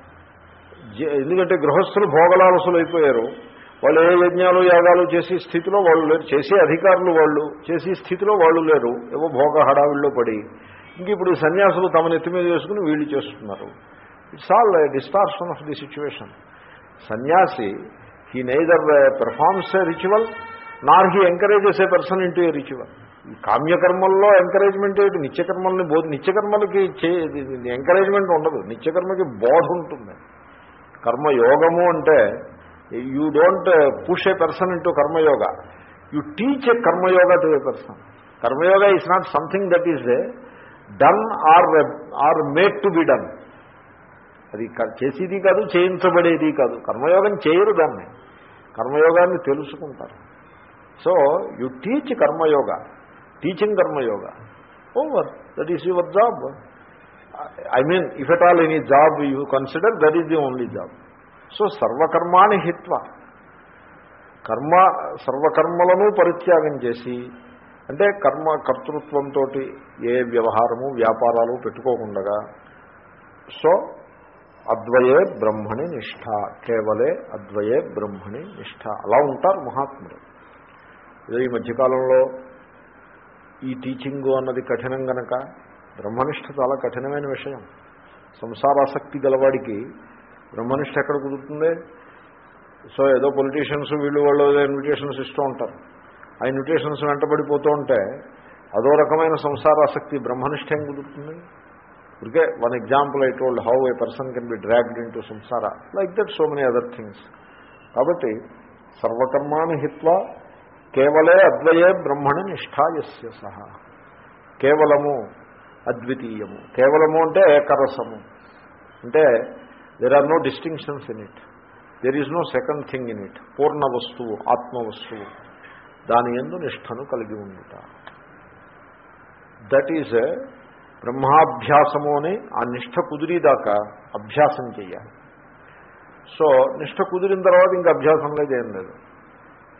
A: ఎందుకంటే గృహస్థులు భోగలాలసులు అయిపోయారు వాళ్ళు ఏ యజ్ఞాలు యాగాలు చేసే స్థితిలో వాళ్ళు లేరు. చేసే అధికారులు వాళ్ళు చేసే స్థితిలో వాళ్ళు లేరు. ఏవో భోగ హడావిల్లో పడి. ఇంక ఇప్పుడు సన్యాసులు తమ నెత్తి మీద వేసుకుని వీళ్ళు చేస్తున్నారు. It's all distortion of the situation. Sannyasi he neither performs ritual nor he encourages a person into a ritual ఈ కామ్యకర్మల్లో ఎంకరేజ్మెంట్ ఏమిటి? నిత్యకర్మల్ని బోధ నిత్యకర్మలకి చే ఎంకరేజ్మెంట్ ఉండదు. నిత్యకర్మకి బోధ ఉంటుంది. కర్మయోగము అంటే you don't push a person into karmayoga. You teach a karmayoga to a person karmayoga is not something that is done or or made to be done అది చేసేది కాదు చేయించబడేది కాదు. కర్మయోగం చేయరు దాన్ని. కర్మయోగాన్ని తెలుసుకుంటారు. So you teach karmayoga teaching karmayoga over that is your job I mean if at all any job you consider that is the only job so సర్వకర్మాని హిత్వ కర్మ సర్వకర్మలను పరిత్యాగం చేసి అంటే కర్మ కర్తృత్వంతో ఏ వ్యవహారము వ్యాపారాలు పెట్టుకోకుండా సో అద్వయే బ్రహ్మణి నిష్ఠ కేవలే అద్వయే బ్రహ్మణి నిష్ఠ అలా ఉంటారు మహాత్ముడు ఏదో ఈ మధ్యకాలంలో ఈ టీచింగు అన్నది కఠినం గనక బ్రహ్మనిష్ట చాలా కఠినమైన విషయం. సంసారాసక్తి గలవాడికి బ్రహ్మనిష్ట ఎక్కడ కుదురుతుంది? సో ఏదో పొలిటీషియన్స్ వీళ్ళు వాళ్ళు ఏదో ఇన్విటేషన్స్ ఇస్తూ ఉంటారు. ఆ ఇన్విటేషన్స్ వెంటబడిపోతూ ఉంటే అదో రకమైన సంసారాసక్తి బ్రహ్మనిష్ట ఏం కుదురుతుంది? ఇదికే one example I told how a person can be dragged in to samsara. Like that so many other things. కాబట్టి సర్వకర్మాని హిత్వా కేవలే అద్వయే బ్రహ్మణి నిష్ఠాయస్య సహా. కేవలము అద్వితీయము. కేవలము అంటే ఏకరసము. అంటే there are no distinctions in it there is no second thing in it పూర్ణ వస్తువు ఆత్మ వస్తువు. దాని ఎందు నిష్టను కలిగి ఉండుట. దట్ ఈజ్ బ్రహ్మాభ్యాసము అని ఆ నిష్ట కుదిరిదాకా అభ్యాసం చేయాలి. సో నిష్ట కుదిరిన తర్వాత ఇంకా అభ్యాసం లేదు ఏం లేదు.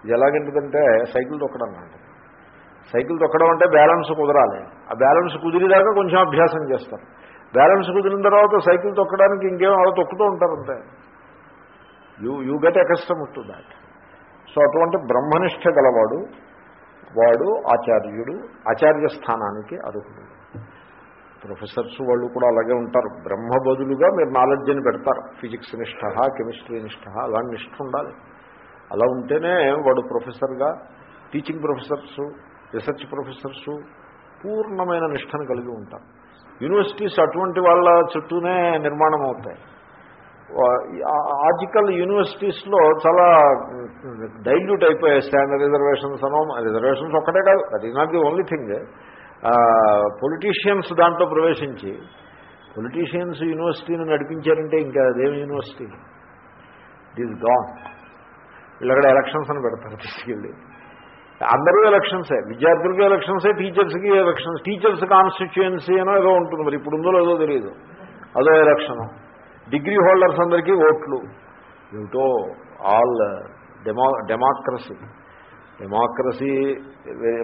A: ఇది ఎలాగంటిదంటే సైకిల్ తొక్కడం లాంటిది సైకిల్ తొక్కడం అంటే బ్యాలెన్స్ కుదరాలి. ఆ బ్యాలెన్స్ కుదిరిదాకా కొంచెం అభ్యాసం చేస్తారు. బ్యాలెన్స్ కుదిరిన తర్వాత సైకిల్ తొక్కడానికి ఇంకేం అలా తొక్కుతూ ఉంటారు అంతే you you get accustomed to that. So అటువంటి బ్రహ్మనిష్ట గలవాడు వాడు ఆచార్యుడు ఆచార్య స్థానానికి అర్హుడు. ప్రొఫెసర్స్ వాళ్ళు కూడా అలాగే ఉంటారు. బ్రహ్మ బదులుగా మీరు నాలెడ్జ్ని పెడతారు. ఫిజిక్స్ నిష్ట కెమిస్ట్రీ నిష్ట అలాంటి నిష్ట ఉండాలి. అలా ఉంటేనే వాడు ప్రొఫెసర్గా టీచింగ్ ప్రొఫెసర్సు రీసెర్చ్ ప్రొఫెసర్సు పూర్ణమైన నిష్టను కలిగి ఉంటారు. యూనివర్సిటీస్ అటువంటి వాళ్ళ చుట్టూనే నిర్మాణం అవుతాయి. ఆర్టికల్ యూనివర్సిటీస్లో చాలా డైల్యూట్ అయిపోయాయి స్టాండర్డ్ రిజర్వేషన్స్ అనో రిజర్వేషన్స్ ఒక్కటే కాదు that is not the only thing. Politicians దాంట్లో ప్రవేశించి పొలిటీషియన్స్ యూనివర్సిటీని నడిపించారంటే ఇంకా అదేమి యూనివర్సిటీ? ఇట్ ఈజ్ గాన్ వీళ్ళక్కడ ఎలక్షన్స్ అని పెడతారు తీసుకెళ్ళి. అందరూ ఎలక్షన్సే విద్యార్థులకి ఎలక్షన్సే టీచర్స్కి ఎలక్షన్స్ టీచర్స్ కాన్స్టిట్యుయెన్సీ అనో ఏదో ఉంటుంది మరి ఇప్పుడు ఉందో లేదో తెలియదు అదో ఎలక్షను డిగ్రీ హోల్డర్స్ అందరికీ ఓట్లు. ఏమిటో all demo democracy democracy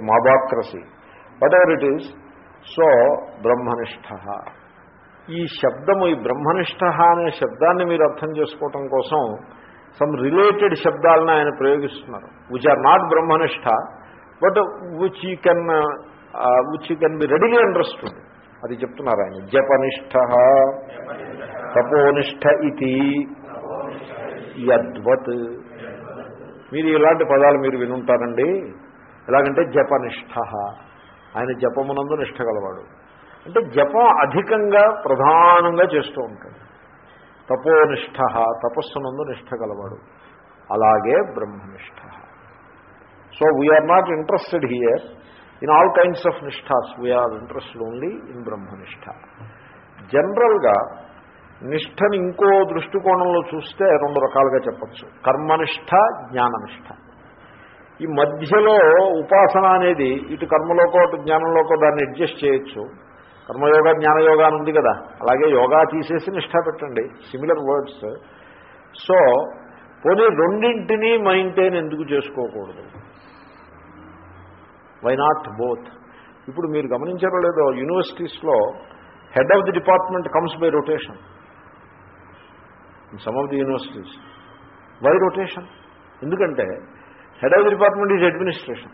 A: mobocracy. Whatever it is so brahmanishtha. ఈ శబ్దము ఈ బ్రహ్మనిష్ట అనే శబ్దాన్ని మీరు అర్థం చేసుకోవటం కోసం సమ్ రిలేటెడ్ శబ్దాలను ఆయన ప్రయోగిస్తున్నారు. Which are not brahmanishtha but which you can which you can be readily understood అది చెప్తున్నారు ఆయన. జపనిష్ట తపోనిష్ట ఇది యద్వత్. మీరు ఇలాంటి పదాలు మీరు వినుంటారండి. ఎలాగంటే జపనిష్ట. ఆయన జపమునందు నిష్ట గలవాడు. అంటే జపం అధికంగా ప్రధానంగా చేస్తూ ఉంటాడు. తపోనిష్ట తపస్సునందు నిష్ట గలవాడు. అలాగే బ్రహ్మనిష్ట. So we're not interested here in all kinds of nishthas we're interested only in brahmanishtha జనరల్గా నిష్టని ఇంకో దృష్టికోణంలో చూస్తే రెండు రకాలుగా చెప్పచ్చు కర్మనిష్ట జ్ఞాననిష్ట ఈ మధ్యలో ఉపాసన అనేది ఇటు కర్మలోకో అటు జ్ఞానంలోకో దాన్ని అడ్జస్ట్ చేయొచ్చు. కర్మయోగ జ్ఞానయోగ అని ఉంది కదా. అలాగే యోగా తీసేసి నిష్ఠ పెట్టండి. సిమిలర్ వర్డ్స్ సో పోనీ రెండింటినీ మైంటైన్ ఎందుకు చేసుకోకూడదు? వై నాట్ బోత్ ఇప్పుడు మీరు గమనించారో లేదో యూనివర్సిటీస్లో head of the department comes by rotation some of the universities why rotation ఎందుకంటే head of the department is administration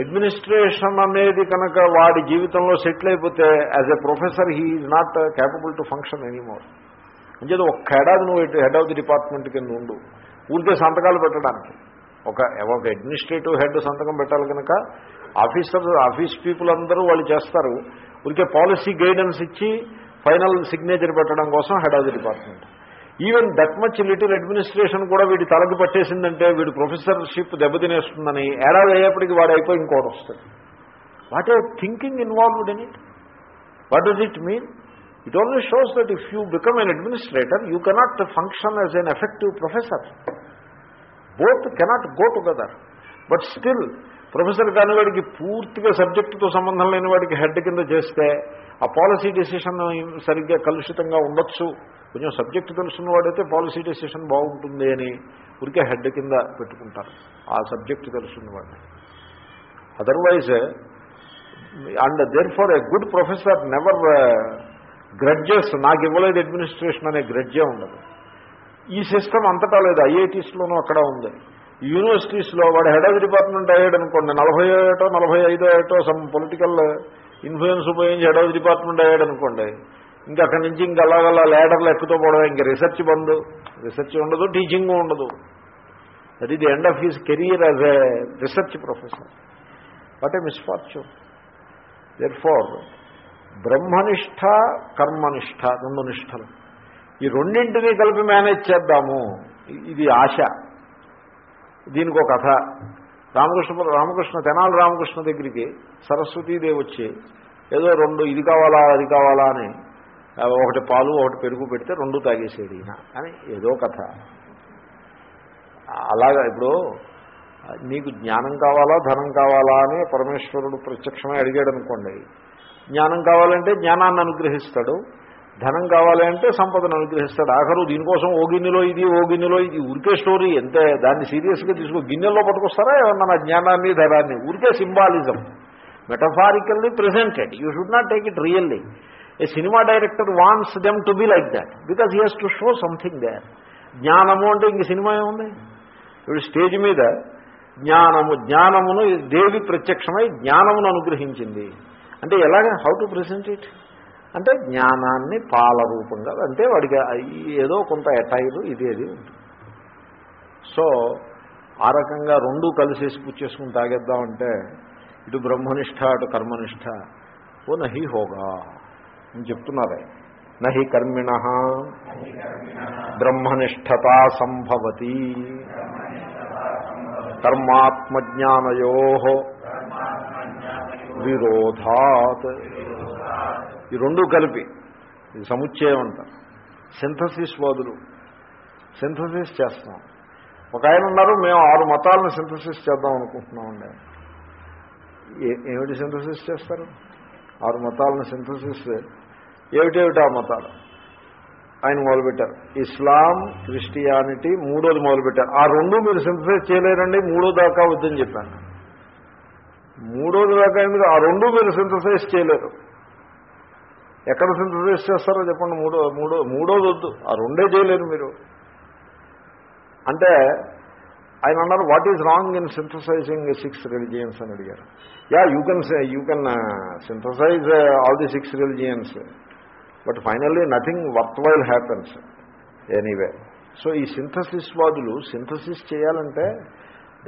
A: administration అనేది కనుక వాడి జీవితంలో సెటిల్ అయిపోతే as a professor he is not capable to function anymore అంచేది ఒక్క ఏడాది నువ్వు హెడ్ ఆఫ్ ది డిపార్ట్మెంట్ కింద ఉండు. ఊరికే సంతకాలు పెట్టడానికి. ఒక ఒక అడ్మినిస్ట్రేటివ్ హెడ్ సంతకం పెట్టాలి కనుక ఆఫీసర్ ఆఫీస్ పీపుల్ అందరూ వాళ్ళు చేస్తారు. ఊరికే పాలసీ గైడెన్స్ ఇచ్చి ఫైనల్ సిగ్నేచర్ పెట్టడం కోసం head of the department even that much little administration కూడా వీడి తలకు పట్టేసిందంటే వీడు ప్రొఫెసర్షిప్ దెబ్బతినేస్తుందని ఏడాది అయ్యేప్పటికి వాడు అయిపోయి ఇంకోటి వస్తుంది. What a thinking involved in it what does it mean it only shows that if you become an administrator you cannot function as an effective professor both cannot go together but still professor కాని వాడికి పూర్తిగా సబ్జెక్టుతో సంబంధం లేని వాడికి head కింద చేస్తే ఆ policy decision సరిగ్గా కలుషితంగా ఉండొచ్చు. కొంచెం సబ్జెక్టు తెలుసున్నవాడైతే పాలసీ డెసిషన్ బాగుంటుంది అని ఊరికే హెడ్ కింద పెట్టుకుంటారు. ఆ subject తెలుసున్నవాడిని. Otherwise and therefore a good professor never grudges నాకు ఇవ్వలేదు అడ్మినిస్ట్రేషన్ అనే గ్రడ్జే ఉండదు. ఈ సిస్టమ్ అంతటా లేదు. ఐఐటీస్లోనూ అక్కడ ఉంది. యూనివర్సిటీస్లో వాడు హెడ్ ఆఫ్ డిపార్ట్మెంట్ అయ్యాడు అనుకోండి నలభై ఏటో నలభై ఐదో ఏటో సమ్ పొలిటికల్ ఇన్ఫ్లుయెన్స్ ఉపయోగించి హెడ్ ఆఫ్ డిపార్ట్మెంట్ అయ్యాడు అనుకోండి ఇంకా అక్కడి నుంచి ఇంకా అలాగలా లేడర్లు ఎక్కుతూ పోవడం ఇంకా రీసెర్చ్ బంద్. రీసెర్చ్ ఉండదు టీచింగ్ ఉండదు. That is the end of his career as a research professor what a misfortune therefore బ్రహ్మనిష్ట కర్మనిష్ట రెండు నిష్టలు ఈ రెండింటినీ కలిపి మేనేజ్ చేద్దాము. ఇది ఆశ. దీనికి ఒక కథ. రామకృష్ణ రామకృష్ణ తెనాలి రామకృష్ణ దగ్గరికి సరస్వతీదేవి వచ్చి ఏదో రెండు ఇది కావాలా అది కావాలా అని ఒకటి పాలు ఒకటి పెరుగు పెడితే రెండు తాగేసేది ఈయన అని ఏదో కథ. అలాగా ఇప్పుడు నీకు జ్ఞానం కావాలా ధనం కావాలా అని పరమేశ్వరుడు ప్రత్యక్షమే అడిగాడు అనుకోండి జ్ఞానం కావాలంటే జ్ఞానాన్ని అనుగ్రహిస్తాడు. ధనం కావాలి అంటే సంపదను అనుగ్రహిస్తాడు. ఆఖరు దీనికోసం ఓ గిన్నెలో ఇది ఓ గిన్నెలో ఇది. ఉరికే స్టోరీ ఎంతే దాన్ని సీరియస్గా తీసుకో గిన్నెల్లో పట్టుకొస్తారా? ఏమన్నా జ్ఞానాన్ని ధనాన్ని? ఉరికే symbolism. Metaphorically presented you should not take it really. A cinema director wants them to be like that because he has to show something they జ్ఞానము అంటే ఇంక సినిమా ఏముంది? ఇప్పుడు స్టేజ్ మీద జ్ఞానము జ్ఞానమును దేవి ప్రత్యక్షమై జ్ఞానమును అనుగ్రహించింది. అంటే ఎలాగ? హౌ టు ప్రెసెంట్ ఇట్ అంటే జ్ఞానాన్ని పాల రూపంగా అంటే వాడికి ఏదో కొంత ఎటైరు ఇది అది ఉంటుంది. సో ఆ రకంగా రెండూ కలిసేసి పుచ్చేసుకుని తాగేద్దామంటే ఇటు బ్రహ్మనిష్ట అటు కర్మనిష్ట ఓ నహి హోగా. అని చెప్తున్నారు ఆయన. నహి కర్మిణ. బ్రహ్మనిష్టత సంభవతి. కర్మాత్మజ్ఞానయో విరోధాత్. ఈ రెండు కలిపి ఇది సముచ్చయం అంటారు సింథసిస్ వాదులు సింథసిస్ చేస్తాం ఒక ఆయన ఉన్నారు మేము ఆరు మతాలను సింథసిస్ చేద్దాం అనుకుంటున్నామండి. ఏమిటి సింథసిస్ చేస్తారు? ఆరు మతాలను సింథసిస్ ఏమిటేమిటి ఆ మతాలు? ఆయన మొదలుపెట్టారు. ఇస్లాం క్రిస్టియానిటీ మూడోది మొదలుపెట్టారు. ఆ రెండు మీరు సింథసైజ్ చేయలేరండి మూడో దాకా వద్దని చెప్పాను. మూడోది దాకా ఎందుకు? ఆ రెండు మీరు సింథసైజ్ చేయలేరు. ఎక్కడ సింథసైజ్ చేస్తారో చెప్పండి మూడో మూడో మూడోది వద్దు. ఆ రెండే చేయలేరు మీరు. అంటే ఆయన అన్నారు what is wrong in synthesizing six religions అని అడిగారు. Yeah you can you can synthesize all the six religions but finally nothing worthwhile happens anyway. So ఈ సింథసిస్ వాదులు సింథసిస్ చేయాలంటే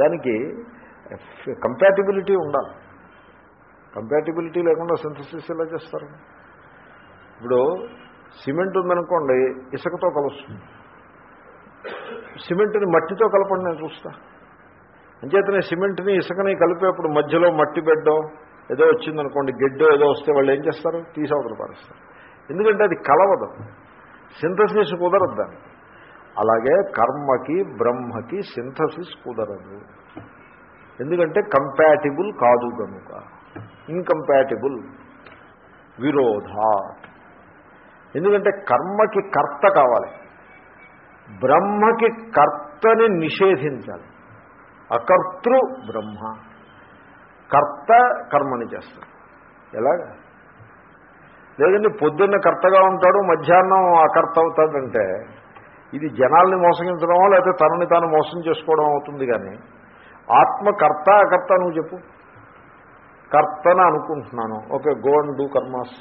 A: దానికి కంపాటిబిలిటీ ఉండాలి. కంపాటిబిలిటీ లేకుండా సింథసిస్ ఎలా చేస్తారు? ఇప్పుడు సిమెంట్ ఉందనుకోండి ఇసుకతో కలుస్తుంది. సిమెంట్ని మట్టితో కలపండి నేను చూస్తా. అంచేతనే సిమెంట్ని ఇసుకని కలిపేప్పుడు మధ్యలో మట్టి బెడ్డో ఏదో వచ్చిందనుకోండి గెడ్డో ఏదో వస్తే వాళ్ళు ఏం చేస్తారు? తీసి పారేస్తారు. ఎందుకంటే అది కలవదు. సింథసిస్ కుదరదు దానికి. అలాగే కర్మకి బ్రహ్మకి సింథసిస్ కుదరదు. ఎందుకంటే కంపాటిబుల్ కాదు కనుక ఇన్కంపాటిబుల్ విరోధ. ఎందుకంటే కర్మకి కర్త కావాలి. బ్రహ్మకి కర్తని నిషేధించాలి. అకర్తృ బ్రహ్మ. కర్త కర్మని చేస్తాడు ఎలాగా? లేదండి పొద్దున్న కర్తగా ఉంటాడు మధ్యాహ్నం అకర్త అవుతాడంటే ఇది జనాల్ని మోసగించడమో లేకపోతే తనని తాను మోసం చేసుకోవడం అవుతుంది కానీ ఆత్మ కర్త అకర్త నువ్వు చెప్పు. కర్తను అనుకుంటున్నాను. Okay go and do karmas.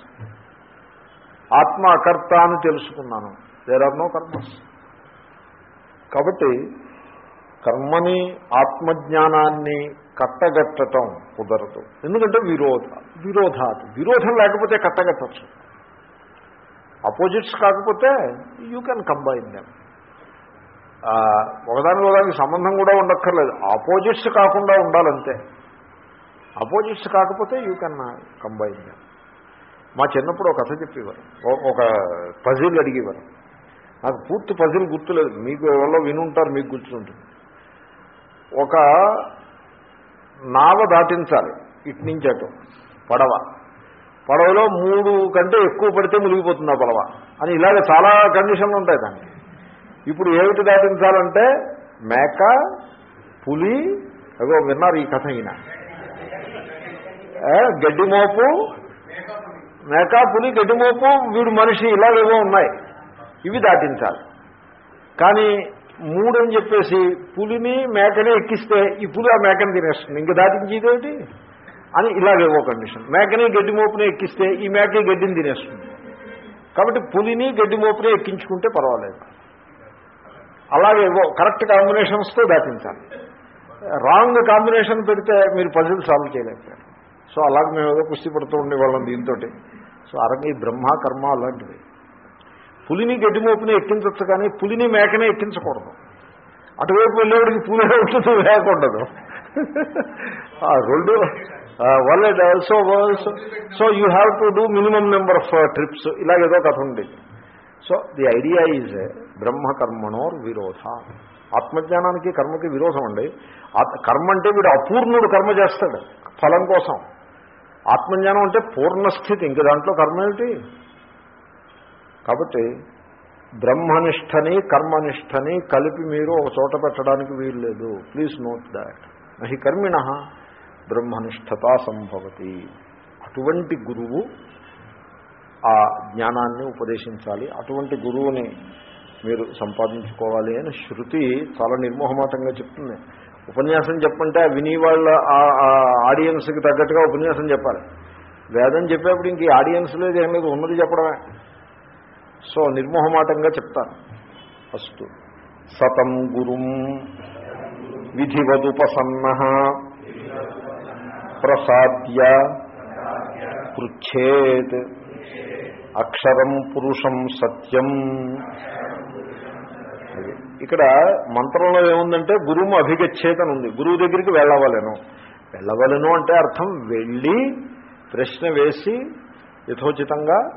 A: ఆత్మ అకర్త అని తెలుసుకున్నాను. There are no karmas. కాబట్టి కర్మని ఆత్మజ్ఞానాన్ని కట్టగట్టడం కుదరదు. ఎందుకంటే విరోధ విరోధాత్ విరోధం లేకపోతే కట్టగట్టచ్చు. అపోజిట్స్ కాకపోతే యూ కెన్ కంబైన్ దెమ్ ఒకదానికి ఒకదానికి సంబంధం కూడా ఉండక్కర్లేదు. ఆపోజిట్స్ కాకుండా ఉండాలంతే. అపోజిట్స్ కాకపోతే యూ కెన్ కంబైన్ దెమ్ మా చిన్నప్పుడు ఒక కథ చెప్పేవారు. ఒక పజిల్ అడిగేవారు. నాకు పూర్తి పజిల్ గుర్తులేదు. మీకు ఎవరో వినుంటారు మీకు గుర్తుంటుంది. ఒక నావ దాటించాలి ఇటు నుంచి అటు పడవ. పడవలో మూడు కంటే ఎక్కువ పడితే మునిగిపోతుంది ఆ పడవ. అని ఇలాగ చాలా కండిషన్లు ఉంటాయి దానికి. ఇప్పుడు ఏమిటి దాటించాలంటే మేక పులి అగో విన్నారు ఈ కథ ఈయన. గడ్డిమోపు గడ్డి మోపు మేక పులి గడ్డి మోపు వీడు మనిషి ఇలాగేవో ఉన్నాయి. ఇవి దాటించాలి. కానీ మూడని చెప్పేసి పులిని మేకని ఎక్కిస్తే ఈ పులి ఆ మేకని తినేస్తుంది. ఇంక దాటించేదేమిటి అని ఇలాగేవో కండిషన్ మేకని గడ్డి మోపుని ఎక్కిస్తే ఈ మేక గడ్డిని తినేస్తుంది. కాబట్టి పులిని గడ్డి మోపుని ఎక్కించుకుంటే పర్వాలేదు. అలాగే కరెక్ట్ కాంబినేషన్స్తో దాటించాలి. రాంగ్ కాంబినేషన్ పెడితే మీరు పజిల్ సాల్వ్ చేయలేకపోయారు. సో అలాగే మేము ఏదో కుస్తీ పడుతూ ఉండేవాళ్ళం దీంతో సో అరంగి బ్రహ్మ కర్మ అలాంటివి. పులిని గడ్డిమోపుని ఎక్కించవచ్చు కానీ పులిని మేకనే ఎక్కించకూడదు. అటువైపు వెళ్ళేవాడికి పులి ఉంటుంది మేక ఉండదు. రెండు వాళ్ళే so so you have to do minimum number of trips ఇలాగేదో కథ ఉండేది సో ది ఐడియా ఈజ్ బ్రహ్మకర్మణోర్ విరోధ. ఆత్మజ్ఞానానికి కర్మకి విరోధం అండి. కర్మ అంటే వీడు అపూర్ణుడు కర్మ చేస్తాడు ఫలం కోసం. ఆత్మజ్ఞానం అంటే పూర్ణస్థితి. ఇంక దాంట్లో కర్మ ఏమిటి? కాబట్టి బ్రహ్మనిష్టని కర్మనిష్టని కలిపి మీరు ఒక చోట పెట్టడానికి వీలు లేదు. ప్లీజ్ నోట్ దాట్ నహి కర్మిణ బ్రహ్మనిష్టత సంభవతి. అటువంటి గురువు ఆ జ్ఞానాన్ని ఉపదేశించాలి. అటువంటి గురువుని మీరు సంపాదించుకోవాలి అని శృతి చాలా నిర్మోహమాటంగా చెప్తుంది. ఉపన్యాసం చెప్పంటే ఆ విని వాళ్ళ ఆ- ఆడియన్స్కి తగ్గట్టుగా ఉపన్యాసం చెప్పాలి. వేదం చెప్పేప్పుడు ఇంక ఈ ఆడియన్స్ లేదు ఏం లేదు ఉన్నది చెప్పడమే. సో నిర్మోహమాటంగా చెప్తాను. ఫస్ట్ సతం గురుం విధివదుపసన్న. ప్రసాద్య పృచ్ఛేత్. అక్షరం పురుషం సత్యం. ఇక్కడ మంత్రంలో ఏముందంటే గురువు అభిగచ్చేతను ఉంది. గురువు దగ్గరికి వెళ్ళవలను. వెళ్ళవలను అంటే అర్థం వెళ్ళి ప్రశ్న వేసి యథోచితంగా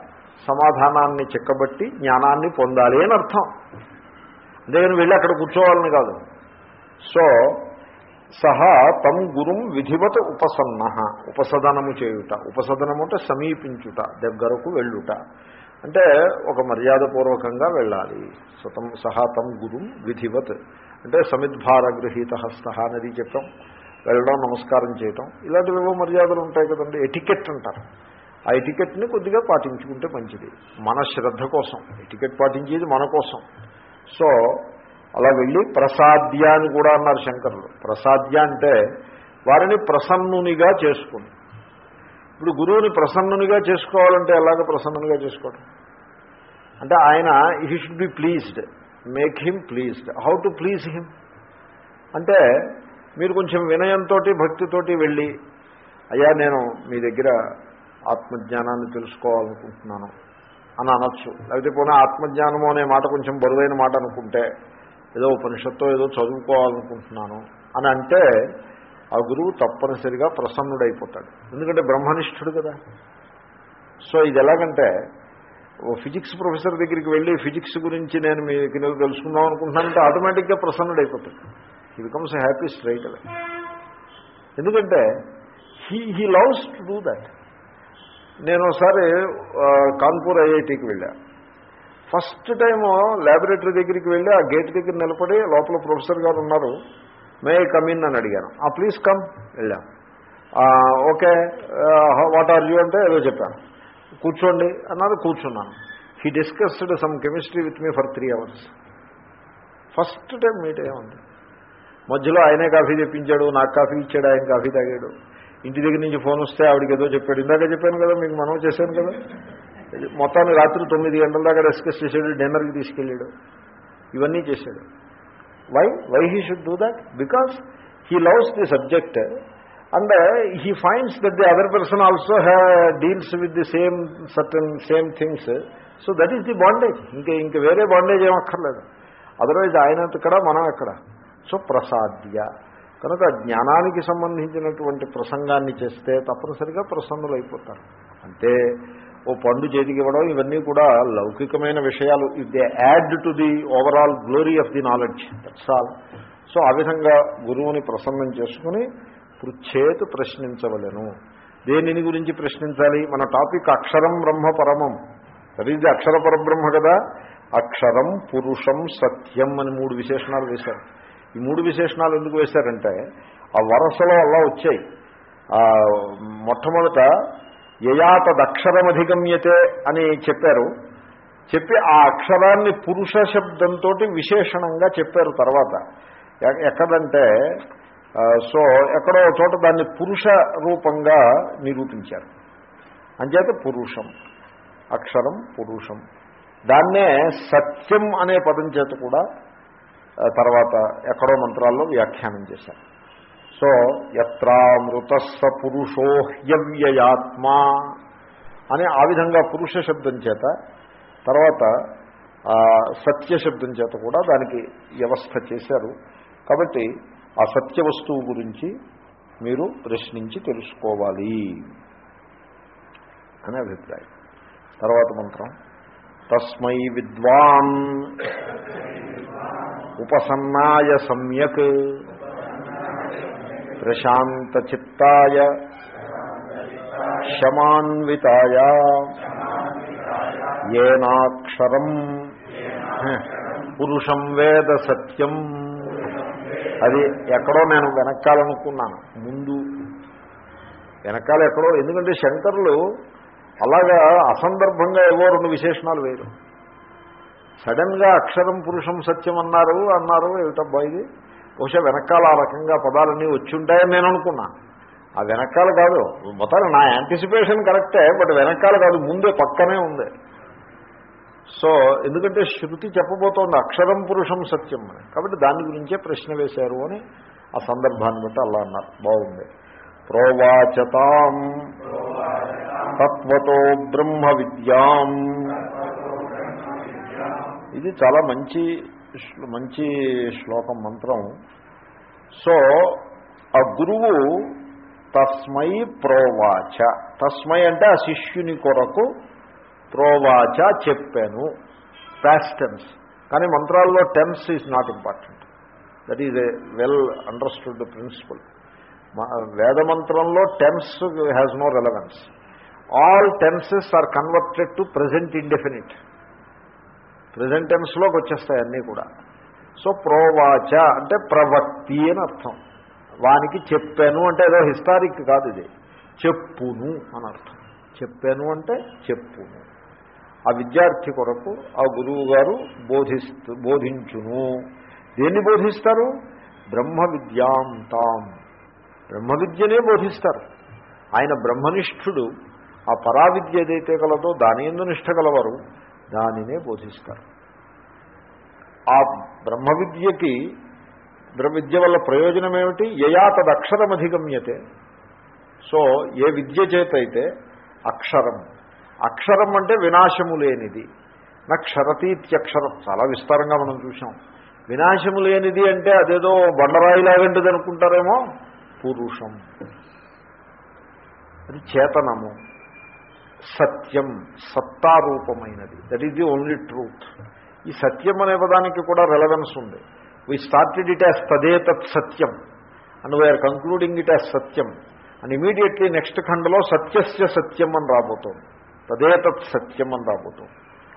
A: సమాధానాన్ని చెక్కబట్టి జ్ఞానాన్ని పొందాలి అని అర్థం. అంతేగాని వెళ్ళి అక్కడ కూర్చోవాలని కాదు. సో సహా తం గురుం విధివత ఉపసన్న. ఉపసదనము చేయుట. ఉపసదనము అంటే సమీపించుట దగ్గరకు వెళ్ళుట. అంటే ఒక మర్యాదపూర్వకంగా వెళ్ళాలి. సతం సహా తం గురుం విధివత్. అంటే సమిద్భార గృహీత హస్త అనేది చెప్పాం. వెళ్ళడం నమస్కారం చేయటం. ఇలాంటివేవో మర్యాదలు ఉంటాయి కదండి. ఎటికెట్ అంటారు. ఆ ఎటికెట్ని కొద్దిగా పాటించుకుంటే మంచిది. మన శ్రద్ధ కోసం. ఎటికెట్ పాటించేది మన కోసం. సో అలా వెళ్ళి ప్రసాద్య అని కూడా అన్నారు శంకరులు. ప్రసాద్య అంటే వారిని ప్రసన్నునిగా చేసుకుని ఇప్పుడు గురువుని ప్రసన్నునిగా చేసుకోవాలంటే ఎలాగ ప్రసన్నునిగా చేసుకోవడం? అంటే ఆయన he should be pleased make him pleased how to please him అంటే మీరు కొంచెం వినయంతో భక్తితోటి వెళ్ళి అయ్యా నేను మీ దగ్గర ఆత్మజ్ఞానాన్ని తెలుసుకోవాలనుకుంటున్నాను అని అనొచ్చు. లేకపోతే పోనీ ఆత్మజ్ఞానము అనే మాట కొంచెం బరువైన మాట అనుకుంటే ఏదో ఉపనిషత్తు ఏదో చదువుకోవాలనుకుంటున్నాను అని అంటే ఆ గురువు తప్పనిసరిగా ప్రసన్నుడైపోతాడు. ఎందుకంటే బ్రహ్మనిష్ఠుడు కదా. సో ఇది ఎలాగంటే ఓ ఫిజిక్స్ ప్రొఫెసర్ దగ్గరికి వెళ్ళి ఫిజిక్స్ గురించి నేను మీకు నేను తెలుసుకుందాం అనుకుంటున్నానంటే ఆటోమేటిక్గా ప్రసన్నుడైపోతాడు. He becomes happy straight away ఎందుకంటే he he loves to do that నేను ఒకసారి కాన్పూర్ ఐఐటికి వెళ్ళా. ఫస్ట్ టైం ల్యాబొరేటరీ దగ్గరికి వెళ్ళి ఆ గేట్ దగ్గర నిలబడి లోపల ప్రొఫెసర్ గారు ఉన్నారు. మే కమిన్ అని అడిగాను. ఆ ప్లీజ్ కమ్ వెళ్ళాం. ఓకే. వాట్ ఆర్ యూ అంటే ఏదో చెప్పాను. కూర్చోండి. అన్నారు. కూర్చున్నాను. He discussed some chemistry with me for three hours first time meet అయ్యామండి. మధ్యలో ఆయనే కాఫీ తెప్పించాడు నాకు కాఫీ ఇచ్చాడు ఆయన కాఫీ తాగాడు. ఇంటి దగ్గర నుంచి ఫోన్ వస్తే ఆవిడకి ఏదో చెప్పాడు. ఇందాక చెప్పాను కదా మీకు మనం చేశాను కదా. మొత్తాన్ని రాత్రి తొమ్మిది గంటల దాకా డిస్కస్ చేశాడు డిన్నర్కి తీసుకెళ్ళాడు. ఇవన్నీ చేశాడు. Why why he should do that because he loves the subject and he finds that the other person also హ్యా deals with the same certain same things so that is the bondage ఇంకా ఇంక వేరే bondage ఏమక్కర్లేదు అక్కర్లేదు. Otherwise ఆయన ఎక్కడ మనం ఎక్కడ? So ప్రసాద్య కనుక జ్ఞానానికి సంబంధించినటువంటి ప్రసంగాన్ని చేస్తే తప్పనిసరిగా ప్రసన్నులైపోతారు అంటే ఓ పండు చేతికి ఇవ్వడం ఇవన్నీ కూడా లౌకికమైన విషయాలు. If they add to the overall glory of the knowledge that's all so ఆ విధంగా గురువుని ప్రసన్నం చేసుకుని పృచ్ఛేత్ ప్రశ్నించవలను. దేనిని గురించి ప్రశ్నించాలి? మన టాపిక్ అక్షరం బ్రహ్మ పరమం. దట్ ది అక్షర పరబ్రహ్మ కదా. అక్షరం పురుషం సత్యం అని మూడు విశేషణాలు వేశారు. ఈ మూడు విశేషణాలు ఎందుకు వేశారంటే ఆ వరసలో అలా వచ్చాయి. మొట్టమొదట యయాత దక్షరమధిగమ్యతే అని చెప్పారు. చెప్పి ఆ అక్షరాన్ని పురుష శబ్దంతో విశేషణంగా చెప్పారు తర్వాత. ఎక్కడంటే సో ఎక్కడో చోట దాన్ని పురుష రూపంగా నిరూపించారు. అంచేత పురుషం అక్షరం పురుషం. దాన్నే సత్యం అనే పదం చేత కూడా తర్వాత ఎక్కడో మంత్రాల్లో వ్యాఖ్యానం చేశారు. సో ఎత్రామృత స పురుషో హ్యవ్యయాత్మా అని ఆ విధంగా పురుష శబ్దం చేత తర్వాత సత్య శబ్దం చేత కూడా దానికి వ్యవస్థ చేశారు. కాబట్టి ఆ సత్య వస్తువు గురించి మీరు ప్రశ్నించి తెలుసుకోవాలి అనే అభిప్రాయం. తర్వాత మంత్రం. తస్మై విద్వాన్. ఉపసన్నాయ సమ్యక్ ప్రశాంతచిత్తాయ శమాన్వితాయ ఏనాక్షరం పురుషం వేద సత్యం. అది ఎక్కడో నేను వెనక్కాలనుకున్నాను ముందు. వెనకాల ఎక్కడో ఎందుకంటే శంకరులు అలాగా అసందర్భంగా ఏవో రెండు విశేషణాలు వేరు. సడన్గా అక్షరం పురుషం సత్యం అన్నారు అన్నారు ఏమిటబ్బా ఇది? బహుశా వెనకాల ఆ రకంగా పదాలన్నీ వచ్చుంటాయని నేను అనుకున్నా. ఆ వెనకాల కాదు మొత్తం నా యాంటిసిపేషన్ కరెక్టే బట్ వెనకాల కాదు ముందే పక్కనే ఉంది. సో ఎందుకంటే శృతి చెప్పబోతోంది అక్షరం పురుషం సత్యం అని. కాబట్టి దాని గురించే ప్రశ్న వేశారు అని ఆ సందర్భాన్ని బట్టి అలా అన్నారు. బాగుంది. ప్రోవాచతాం తత్వతో బ్రహ్మ విద్యాం ఇది చాలా మంచి మంచి శ్లోకం మంత్రం. సో ఆ గురువు తస్మై ప్రోవాచ. తస్మై అంటే ఆ శిష్యుని కొరకు ప్రోవాచ చెప్పాను. పాస్ట్ టెన్స్ కానీ మంత్రాల్లో tense is not important that is a well understood principle వేదమంత్రంలో tense has no relevance all tenses are converted to present indefinite present టెన్స్లోకి వచ్చేస్తాయి అన్నీ కూడా. సో ప్రోవాచ అంటే ప్రవక్తి అని అర్థం. వానికి చెప్పాను అంటే ఏదో హిస్టారిక్ కాదు ఇది. చెప్పును అని అర్థం. చెప్పాను అంటే చెప్పును. ఆ విద్యార్థి కొరకు ఆ గురువు గారు బోధిస్తూ బోధించును. దేన్ని బోధిస్తారు? బ్రహ్మ విద్యాంతాం బ్రహ్మ విద్యనే బోధిస్తారు. ఆయన బ్రహ్మనిష్ఠుడు. ఆ పరావిద్య ఏదైతే కలదో దాని ఎందు నిష్ట కలవారు దానినే బోధిస్తారు. ఆ బ్రహ్మ విద్యకి బ్రహ్మ విద్య వల్ల ప్రయోజనం ఏమిటి యయా తదక్షరమధిగమ్యతే. సో ఏ విద్య చేతైతే అక్షరం. అక్షరం అంటే వినాశము లేనిది. నక్షరతీత్యక్షరం చాలా విస్తారంగా మనం చూసాం వినాశము లేనిది అంటే అదేదో బండరాయిలాగంటిది అనుకుంటారేమో పురుషం. అది చేతనము. సత్యం సత్తారూపమైనది. That is the only truth ఈ సత్యం అనే పదానికి కూడా రెలవెన్స్ ఉంది. వీ స్టార్టెడ్ ఇట్ యాజ్ తదేతత్ సత్యం and we're concluding it as Satyam. And immediately next ఖండలో సత్యస్య సత్యం అని రాబోతోంది. తదేతత్ సత్యం అని రాబోతోంది.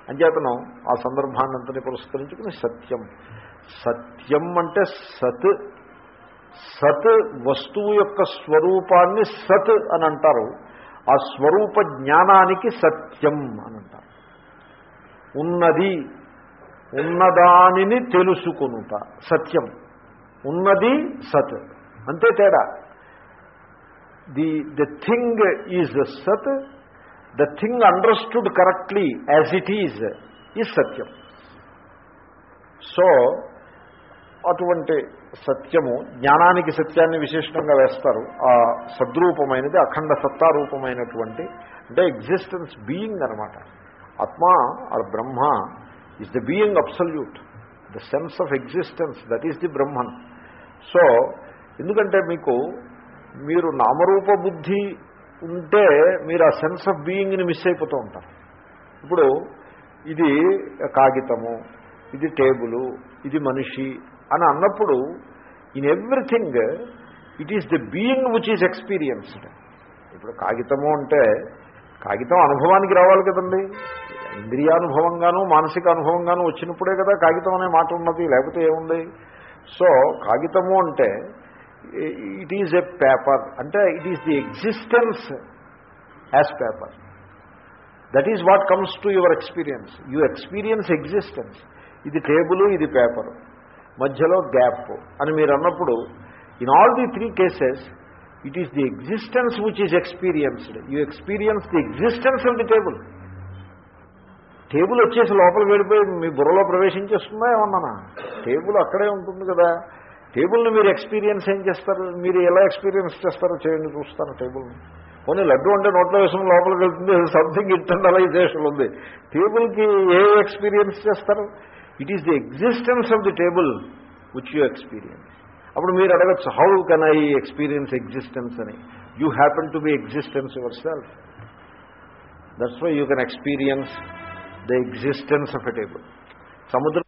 A: అంచేతనం ఆ సందర్భాన్నంతని పురస్కరించుకుని సత్యం. సత్యం అంటే సత్ సత్ వస్తువు యొక్క స్వరూపాన్ని సత్ అని అంటారు. ఆ స్వరూప జ్ఞానానికి సత్యం అని అంటారు ఉన్నది ఉన్నదానిని తెలుసుకునుట సత్యం. ఉన్నది సత్. అంతే తేడా. ది ద థింగ్ ఈజ్ సత్ the thing understood correctly as it is is Satyam. So అటువంటి సత్యము జ్ఞానానికి సత్యాన్ని విశేషంగా వేస్తారు. ఆ సద్రూపమైనది అఖండ సత్తారూపమైనటువంటి అంటే ఎగ్జిస్టెన్స్ బీయింగ్ అనమాట Atma or Brahma is the being absolute the sense of existence that is the Brahman so ఎందుకంటే మీకు మీరు నామరూప బుద్ధి ఉంటే మీరు ఆ సెన్స్ ఆఫ్ బీయింగ్ని మిస్ అయిపోతూ ఉంటారు. ఇప్పుడు ఇది కాగితము ఇది టేబులు ఇది మనిషి అని అన్నప్పుడు in everything it is the being which is experienced ఇప్పుడు కాగితము అంటే కాగితం అనుభవానికి రావాలి కదండి. ఇంద్రియానుభవంగాను మానసిక అనుభవంగాను వచ్చినప్పుడే కదా కాగితం అనే మాట ఉన్నది లేకపోతే ఏముంది? సో కాగితము అంటే ఇట్ ఈజ్ ఎ పేపర్ అంటే it is the existence as paper that is what comes to your experience you experience existence ఇది టేబుల్ ఇది పేపరు. మధ్యలో గ్యాప్ అని మీరు అన్నప్పుడు in all the three cases it is the existence which is experienced you experience the existence of the table table వచ్చేసి లోపల వెళ్ళిపోయి మీ బుర్రలో ప్రవేశించేస్తుందా ఏమన్నానా? టేబుల్ అక్కడే ఉంటుంది కదా. టేబుల్ని మీరు ఎక్స్పీరియన్స్ ఏం చేస్తారు? మీరు ఎలా ఎక్స్పీరియన్స్ చేస్తారో చేయండి చూస్తాను టేబుల్ని పోనీ లడ్డు అంటే నోట్లో వేసుకుని లోపలికి వెళ్తుంది సంథింగ్ ఇంటర్నలైజేషన్ ఉంది. టేబుల్కి ఏ ఎక్స్పీరియన్స్ చేస్తారు? It is the existence of the table which you experience అప్పుడు మీరు అడగచ్చు how can I experience existence అని? You happen to be existence yourself that's why you can experience the existence of a table సముద్రం